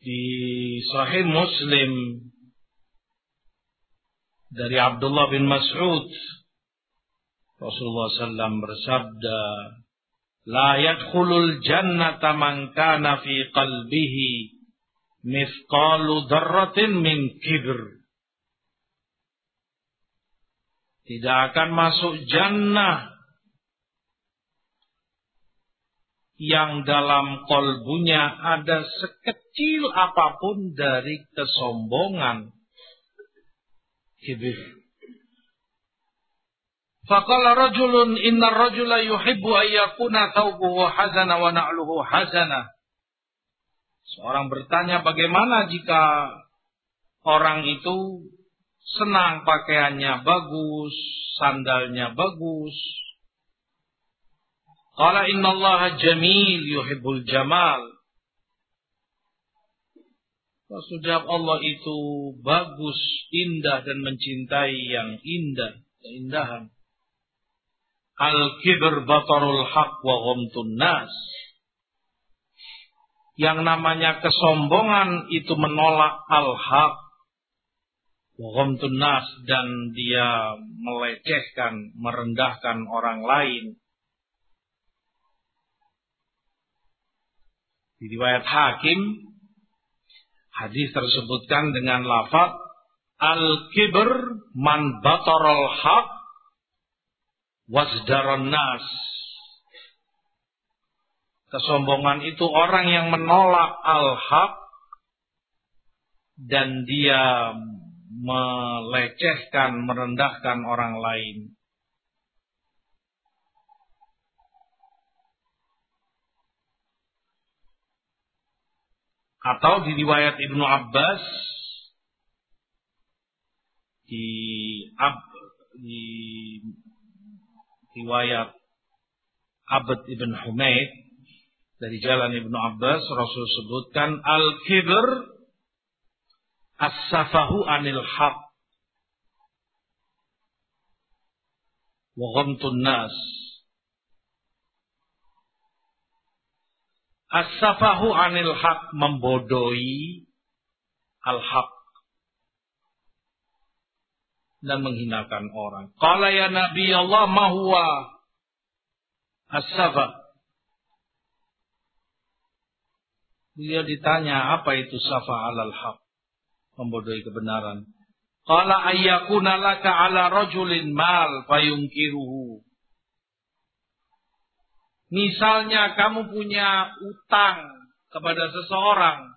Di Sahih Muslim dari Abdullah bin Mas'ud. Rasulullah SAW bersabda La yadkhulul jannata man kana fi qalbihi mithqalu darratin min kibr. Tidak akan masuk jannah yang dalam kolbunya ada sekecil apa pun dari kesombongan kibir. Faqala rajulun inna rajula yuhibbu ayyakuna thawbuhu hazana wa na'luhu hazana. Seorang bertanya bagaimana jika orang itu senang pakaiannya bagus, sandalnya bagus. Qala inna Allah jamil yuhibbul jamal. Sudah Allah itu bagus, indah dan mencintai yang indah, keindahan. Al-kibr batarul haq wa ghamtun nas. yang namanya kesombongan itu menolak al-haq nas dan dia melecehkan, merendahkan orang lain. Di riwayat Hakim, hadis tersebutkan dengan lafaz al-kibr man bataral haq wasdaran nas. Kesombongan itu orang yang menolak al-haq dan dia melecehkan, merendahkan orang lain. Atau di riwayat Ibnu Abbas di, Ab, di riwayat Abd ibn Humaid dari jalan Ibnu Abbas Rasul sebutkan al-kibr as-safahu anil haq wa ghamtun nas as-safahu anil haq membodohi al-haq dan menghinakan orang. Qala ya Nabi Allah ma huwa as-safa Dia ditanya apa itu safa alal haq membodohi kebenaran. Qala ayyakuna laka ala rajulin mal fayungkiruhu. Misalnya kamu punya utang kepada seseorang.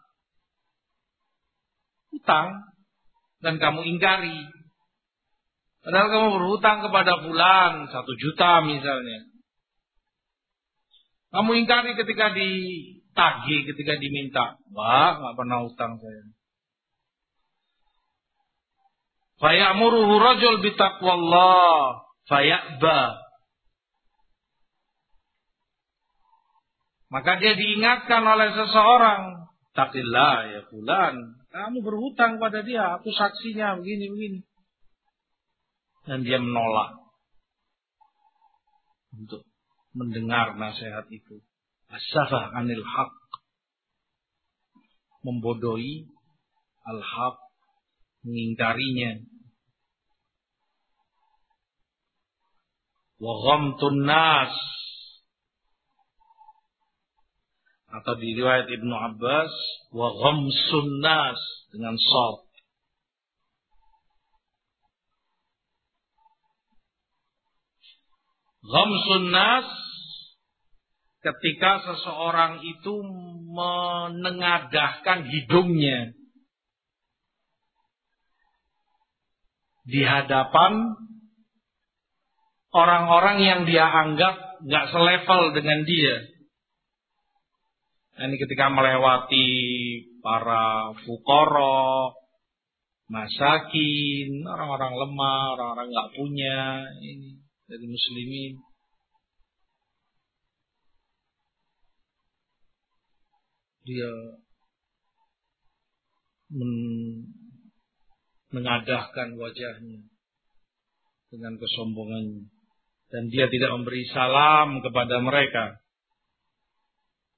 Utang dan kamu ingkari. Padahal kamu berhutang kepada bulan satu juta misalnya. Kamu ingkari ketika ditagih, ketika diminta. Wah, nggak pernah utang saya. Fayamuruhu rajul bitaqwallah fayakba. Maka dia diingatkan oleh seseorang, takillah ya fulan, kamu berhutang pada dia, aku saksinya begini begini. Dan dia menolak untuk mendengar nasihat itu. Asafah anil haq. Membodohi al-haq mengingkarinya. Wa ghamtun nas atau di riwayat Ibnu Abbas wa ghamsun nas dengan sad. Ghamsun nas ketika seseorang itu menengadahkan hidungnya di hadapan orang-orang yang dia anggap nggak selevel dengan dia. Nah, ini ketika melewati para fukoro, masakin, orang-orang lemah, orang-orang nggak punya, ini dari muslimin. Dia men mengadahkan wajahnya dengan kesombongannya dan dia tidak memberi salam kepada mereka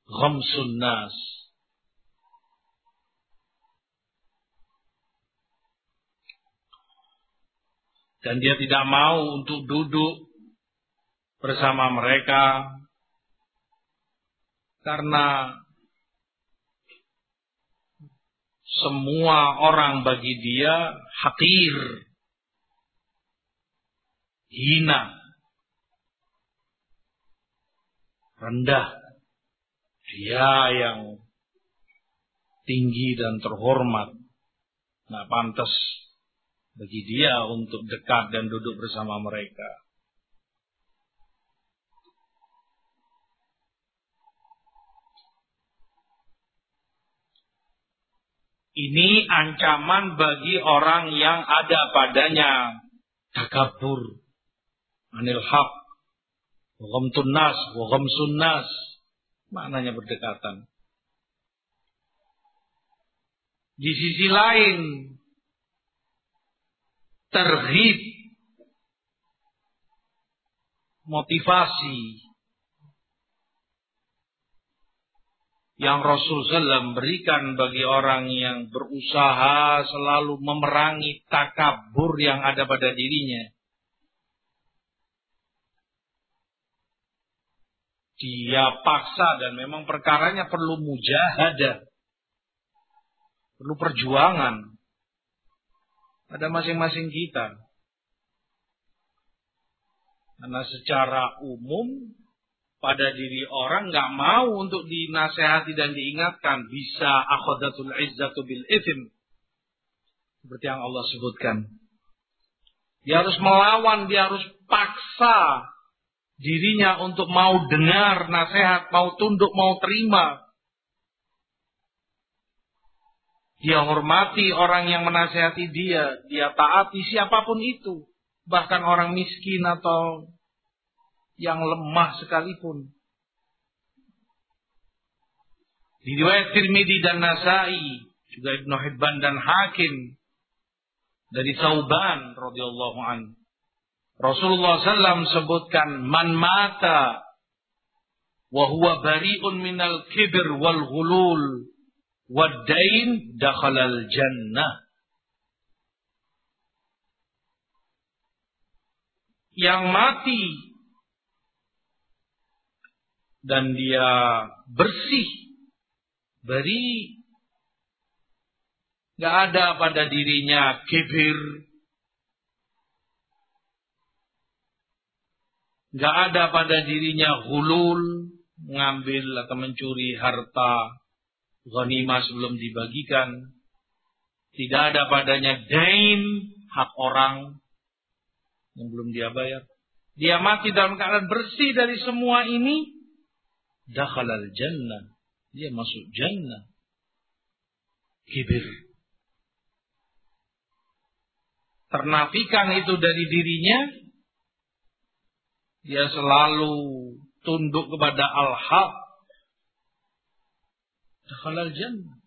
ghamsun nas dan dia tidak mau untuk duduk bersama mereka karena semua orang bagi dia hakir, hina, rendah. Dia yang tinggi dan terhormat. Nah, pantas bagi dia untuk dekat dan duduk bersama mereka. Ini ancaman bagi orang yang ada padanya. Takabur. Anil haq. Wa nas. Wa nas maknanya berdekatan di sisi lain terhib motivasi yang Rasul SAW berikan bagi orang yang berusaha selalu memerangi takabur yang ada pada dirinya. Dia paksa dan memang perkaranya perlu mujahadah. Perlu perjuangan. Pada masing-masing kita. Karena secara umum pada diri orang nggak mau untuk dinasehati dan diingatkan bisa akhadatul izzatu bil ithim seperti yang Allah sebutkan dia harus melawan dia harus paksa dirinya untuk mau dengar nasihat mau tunduk mau terima dia hormati orang yang menasehati dia dia taati siapa pun itu bahkan orang miskin atau yang lemah sekalipun. Di riwayat Tirmidzi dan Nasai, juga Ibnu Hibban dan Hakim dari Sauban radhiyallahu an. Rasulullah SAW sebutkan man mata wa huwa bari'un minal kibr wal ghulul wad dain dakhalal jannah. Yang mati dan dia bersih dari nggak ada pada dirinya kibir nggak ada pada dirinya hulul mengambil atau mencuri harta ghanimah sebelum dibagikan tidak ada padanya dain hak orang yang belum dia bayar dia mati dalam keadaan bersih dari semua ini dakhalal jannah. Dia masuk jannah. Kibir. Ternafikan itu dari dirinya. Dia selalu tunduk kepada al-haq. Dakhalal jannah.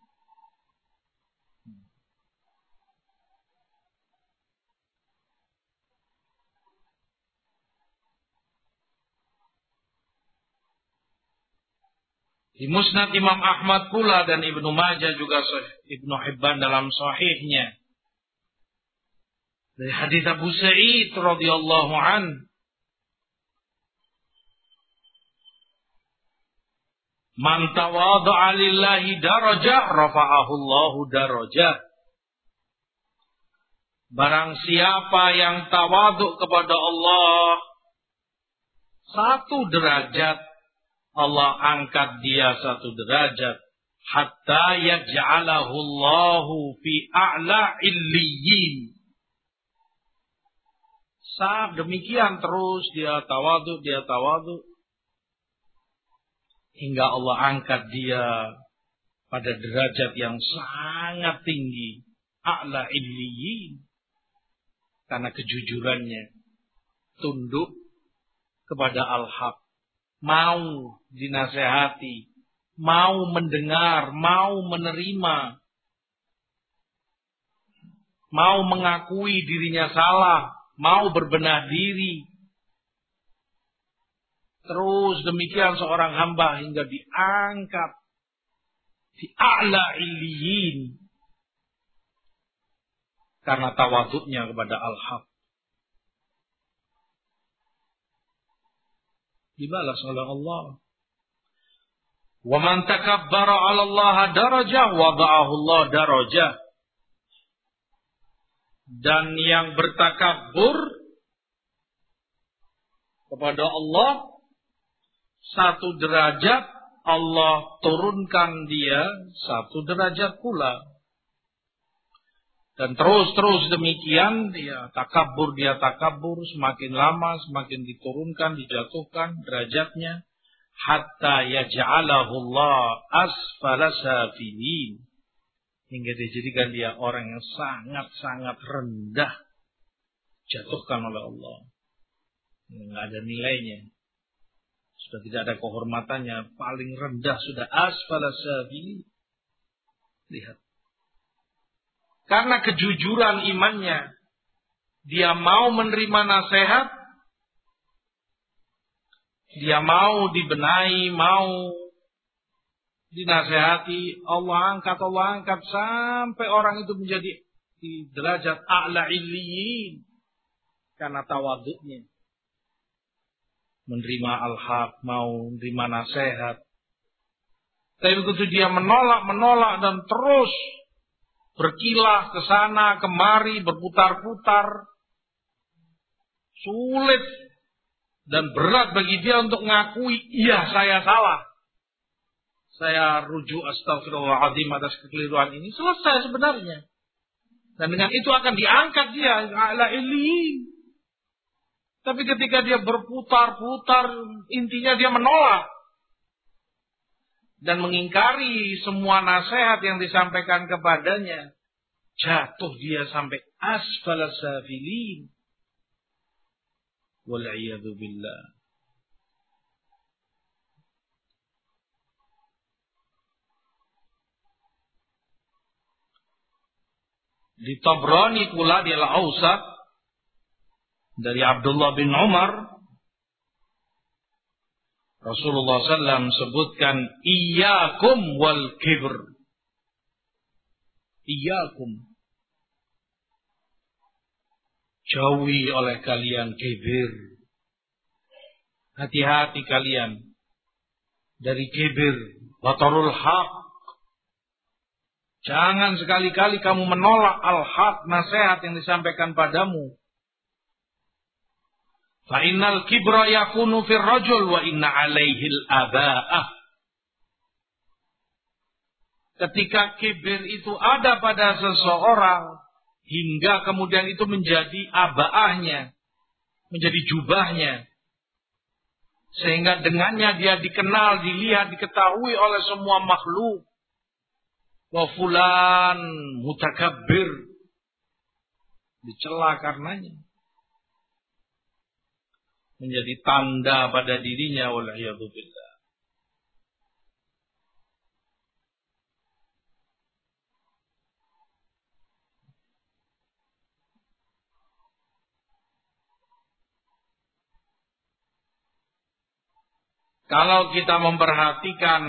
Di Musnad Imam Ahmad pula dan Ibnu Majah juga Ibnu Hibban dalam sahihnya. Dari hadis Abu Sa'id radhiyallahu an Man tawadha'a lillahi darajah rafa'ahu Allahu darajah. Barang siapa yang tawaduk kepada Allah satu derajat Allah angkat dia satu derajat hatta yaj'alahu Allahu fi a'la illiyin. Saat demikian terus dia tawadu, dia tawadu hingga Allah angkat dia pada derajat yang sangat tinggi, a'la illiyin. Karena kejujurannya. Tunduk kepada al-haq. Mau dinasehati, mau mendengar, mau menerima, mau mengakui dirinya salah, mau berbenah diri. Terus demikian seorang hamba hingga diangkat di a'la iliyin karena tawaduknya kepada al-haq. dibalas oleh Allah. Wa man takabbara 'ala Allah darajah wada'ahu Allah darajah. Dan yang bertakabur kepada Allah satu derajat Allah turunkan dia satu derajat pula. Dan terus-terus demikian dia takabur, dia takabur, semakin lama semakin diturunkan, dijatuhkan derajatnya hatta yaj'alahu Allah asfala safilin hingga dijadikan dia orang yang sangat-sangat rendah jatuhkan oleh Allah. Enggak ada nilainya. Sudah tidak ada kehormatannya, paling rendah sudah asfala safilin. Lihat karena kejujuran imannya. Dia mau menerima nasihat. Dia mau dibenahi, mau dinasehati, Allah angkat, Allah angkat sampai orang itu menjadi di derajat a'la illiyin karena tawaduknya. Menerima al-haq, mau menerima nasihat. Tapi begitu dia menolak, menolak dan terus berkilah ke sana kemari berputar-putar sulit dan berat bagi dia untuk mengakui iya saya salah. Saya rujuk astagfirullahaladzim atas kekeliruan ini. Selesai sebenarnya. Dan dengan itu akan diangkat dia ala tapi ketika dia berputar-putar intinya dia menolak dan mengingkari semua nasihat yang disampaikan kepadanya, jatuh dia sampai asfala safilin. Wal'iyadu billah. Di Tabrani pula di Al-Awsat dari Abdullah bin Umar Rasulullah SAW sebutkan iyakum wal kibr. Iyakum. Jauhi oleh kalian kibir. Hati-hati kalian dari kibir. Batarul haq. Jangan sekali-kali kamu menolak al-haq nasihat yang disampaikan padamu. Fa innal kibra yakunu fir rajul wa inna alaihi al-aba'ah. Ketika kibir itu ada pada seseorang hingga kemudian itu menjadi abaahnya, menjadi jubahnya. Sehingga dengannya dia dikenal, dilihat, diketahui oleh semua makhluk. Wa fulan mutakabbir. Dicela karenanya menjadi tanda pada dirinya waliyadzubillah. Kalau kita memperhatikan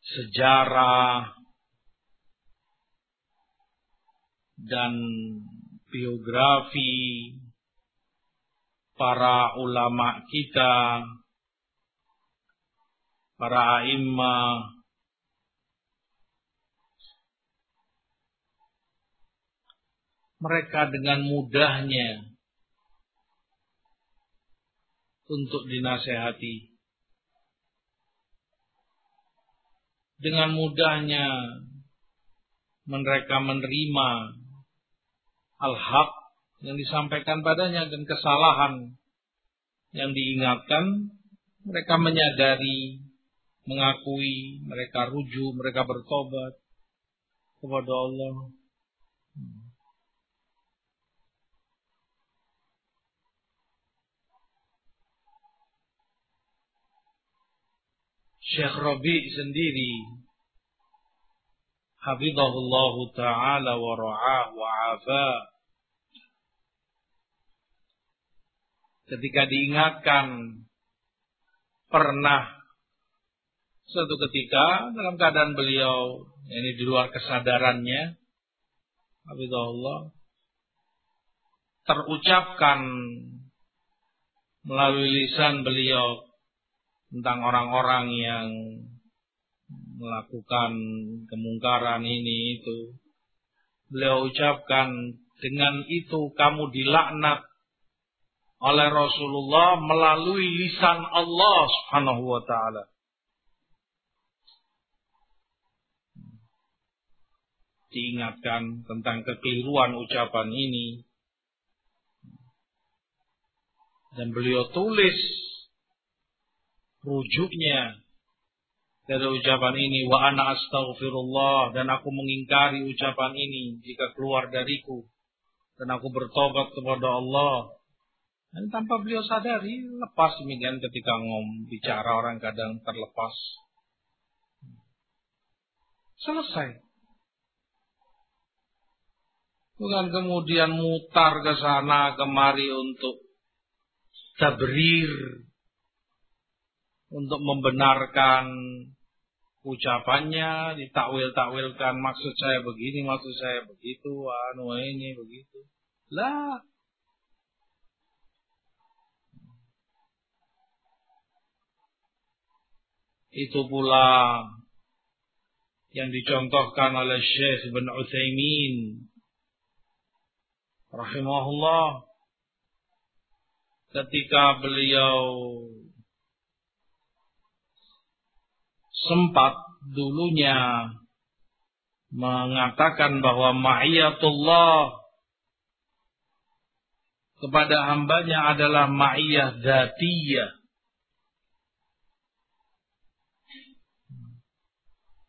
sejarah dan biografi para ulama kita, para imam mereka dengan mudahnya untuk dinasehati. Dengan mudahnya mereka menerima al-haq yang disampaikan padanya dan kesalahan yang diingatkan, mereka menyadari, mengakui, mereka rujuk, mereka bertobat kepada Allah. Syekh Rabi sendiri hafizahullahu taala wa ra'ah wa afa. Ketika diingatkan pernah suatu ketika dalam keadaan beliau ini di luar kesadarannya hafizahullah terucapkan melalui lisan beliau tentang orang-orang yang melakukan kemungkaran ini itu. Beliau ucapkan dengan itu kamu dilaknat oleh Rasulullah melalui lisan Allah Subhanahu wa taala. Diingatkan tentang kekeliruan ucapan ini. Dan beliau tulis rujuknya dari ucapan ini wa ana astaghfirullah dan aku mengingkari ucapan ini jika keluar dariku. Dan aku bertobat kepada Allah. Dan tanpa beliau sadari lepas demikian ketika ngom bicara orang kadang terlepas. Selesai. Bukan kemudian mutar ke sana kemari untuk tabrir untuk membenarkan ucapannya, ditakwil-takwilkan maksud saya begini, maksud saya begitu, anu ini begitu. Lah. Itu pula yang dicontohkan oleh Syekh bin Utsaimin rahimahullah ketika beliau sempat dulunya mengatakan bahwa ma'iyatullah kepada hambanya adalah ma'iyah zatiyah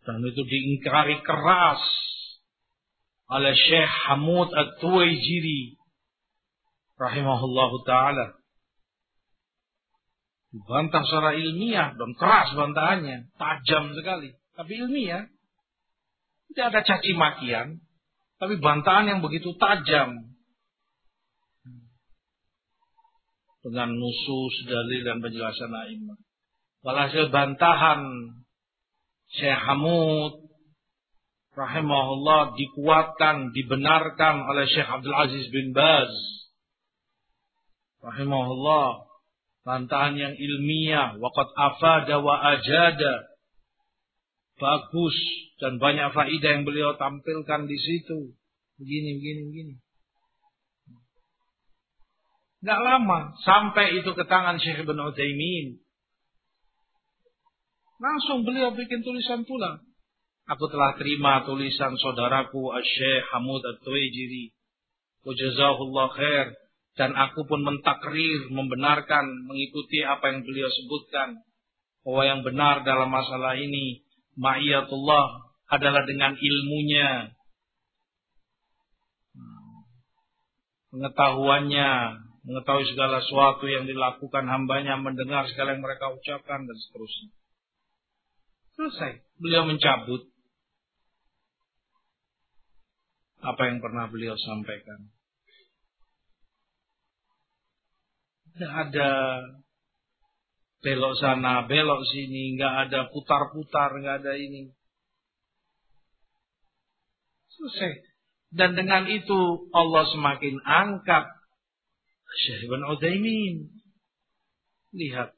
Dan itu diingkari keras oleh Syekh Hamud At-Tuwaijiri rahimahullah taala. Dibantah secara ilmiah dan keras bantahannya, tajam sekali, tapi ilmiah. Tidak ada caci makian, tapi bantahan yang begitu tajam. Dengan nusus, dalil dan penjelasan a'immah. Walhasil bantahan Syekh Hamud rahimahullah dikuatkan, dibenarkan oleh Syekh Abdul Aziz bin Baz rahimahullah bantahan yang ilmiah. Waqad afada wa ajada. Bagus. Dan banyak faidah yang beliau tampilkan di situ. Begini begini begini. Nggak lama. Sampai itu ke tangan Syekh Ibn Utsaimin Langsung beliau bikin tulisan pula. Aku telah terima tulisan saudaraku Syekh Hamud At-Tuwaijiri. Wajazahullah khair. Dan aku pun mentakrir, membenarkan, mengikuti apa yang beliau sebutkan. Bahwa yang benar dalam masalah ini, ma'iyatullah adalah dengan ilmunya. Pengetahuannya, mengetahui segala sesuatu yang dilakukan hambanya, mendengar segala yang mereka ucapkan, dan seterusnya. Selesai. Beliau mencabut apa yang pernah beliau sampaikan. Tidak ada belok sana, belok sini, nggak ada putar-putar, nggak ada ini. Selesai. Dan dengan itu Allah semakin angkat Syekh Ibn. Lihat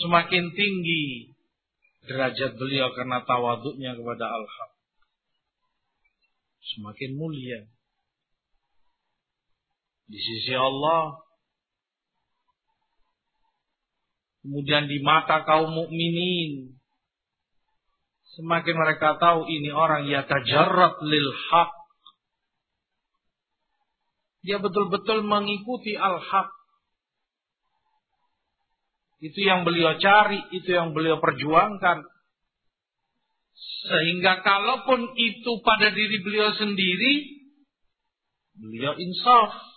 semakin tinggi derajat beliau karena tawaduknya kepada Al-Haq. Semakin mulia. Di sisi Allah. Kemudian di mata kaum mukminin. Semakin mereka tahu ini orang yatajarrat lil haq. Dia betul-betul mengikuti al-haq. Itu yang beliau cari, itu yang beliau perjuangkan. Sehingga kalaupun itu pada diri beliau sendiri, beliau insaf.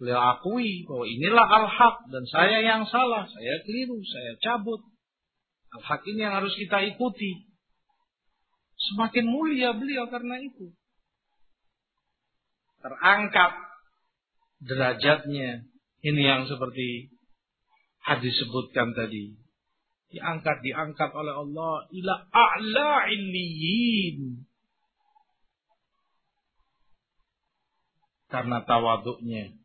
Beliau akui bahwa inilah al-haq dan saya yang salah, saya keliru, saya cabut. Al-haq ini yang harus kita ikuti. Semakin mulia beliau karena itu. Terangkat derajatnya. Ini yang seperti hadis sebutkan tadi. Diangkat, diangkat oleh Allah ila a'la illiyin. Karena tawaduknya.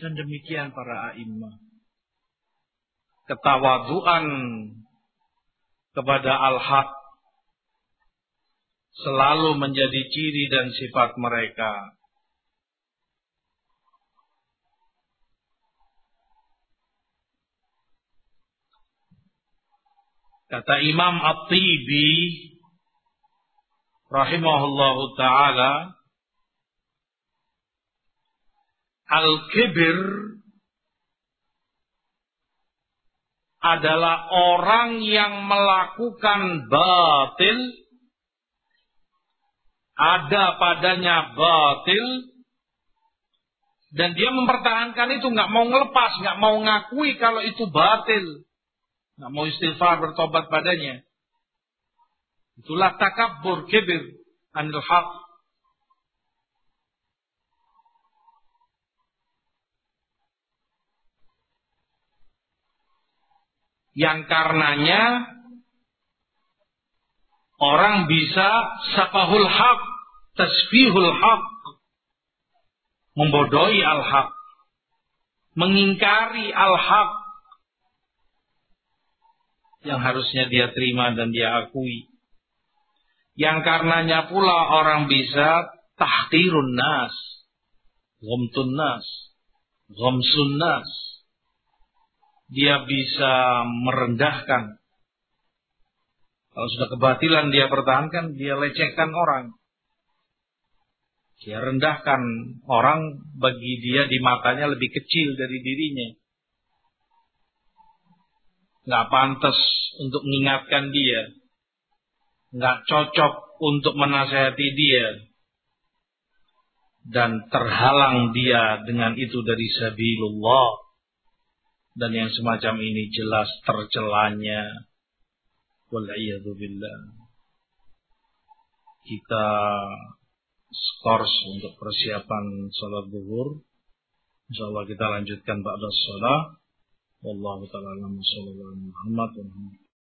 Dan demikian para a'immah. Ketawaduan kepada al-haq selalu menjadi ciri dan sifat mereka. Kata Imam At-Tibi rahimahullahu taala Al-kibir adalah orang yang melakukan batil ada padanya batil dan dia mempertahankan itu nggak mau ngelepas, nggak mau ngakui kalau itu batil, nggak mau istighfar bertobat padanya. Itulah takabbur kibir anil haq. Yang karenanya orang bisa sapahul haq, tasbihul haq, membodohi al-haq, mengingkari al-haq yang harusnya dia terima dan dia akui. Yang karenanya pula orang bisa tahtirun nas, gomtun nas, gomsun nas. Dia bisa merendahkan. Kalau sudah kebatilan dia pertahankan, dia lecehkan orang. Dia rendahkan orang bagi dia di matanya lebih kecil dari dirinya. Nggak pantas untuk mengingatkan dia. Nggak cocok untuk menasehati dia. Dan terhalang dia dengan itu dari sabilullah. Dan yang semacam ini jelas tercelanya. Wal'iyadzubillah. Kita skors untuk persiapan sholat zuhur. Insyaallah kita lanjutkan pada sholat. Ta'ala alam sallallahu Muhammad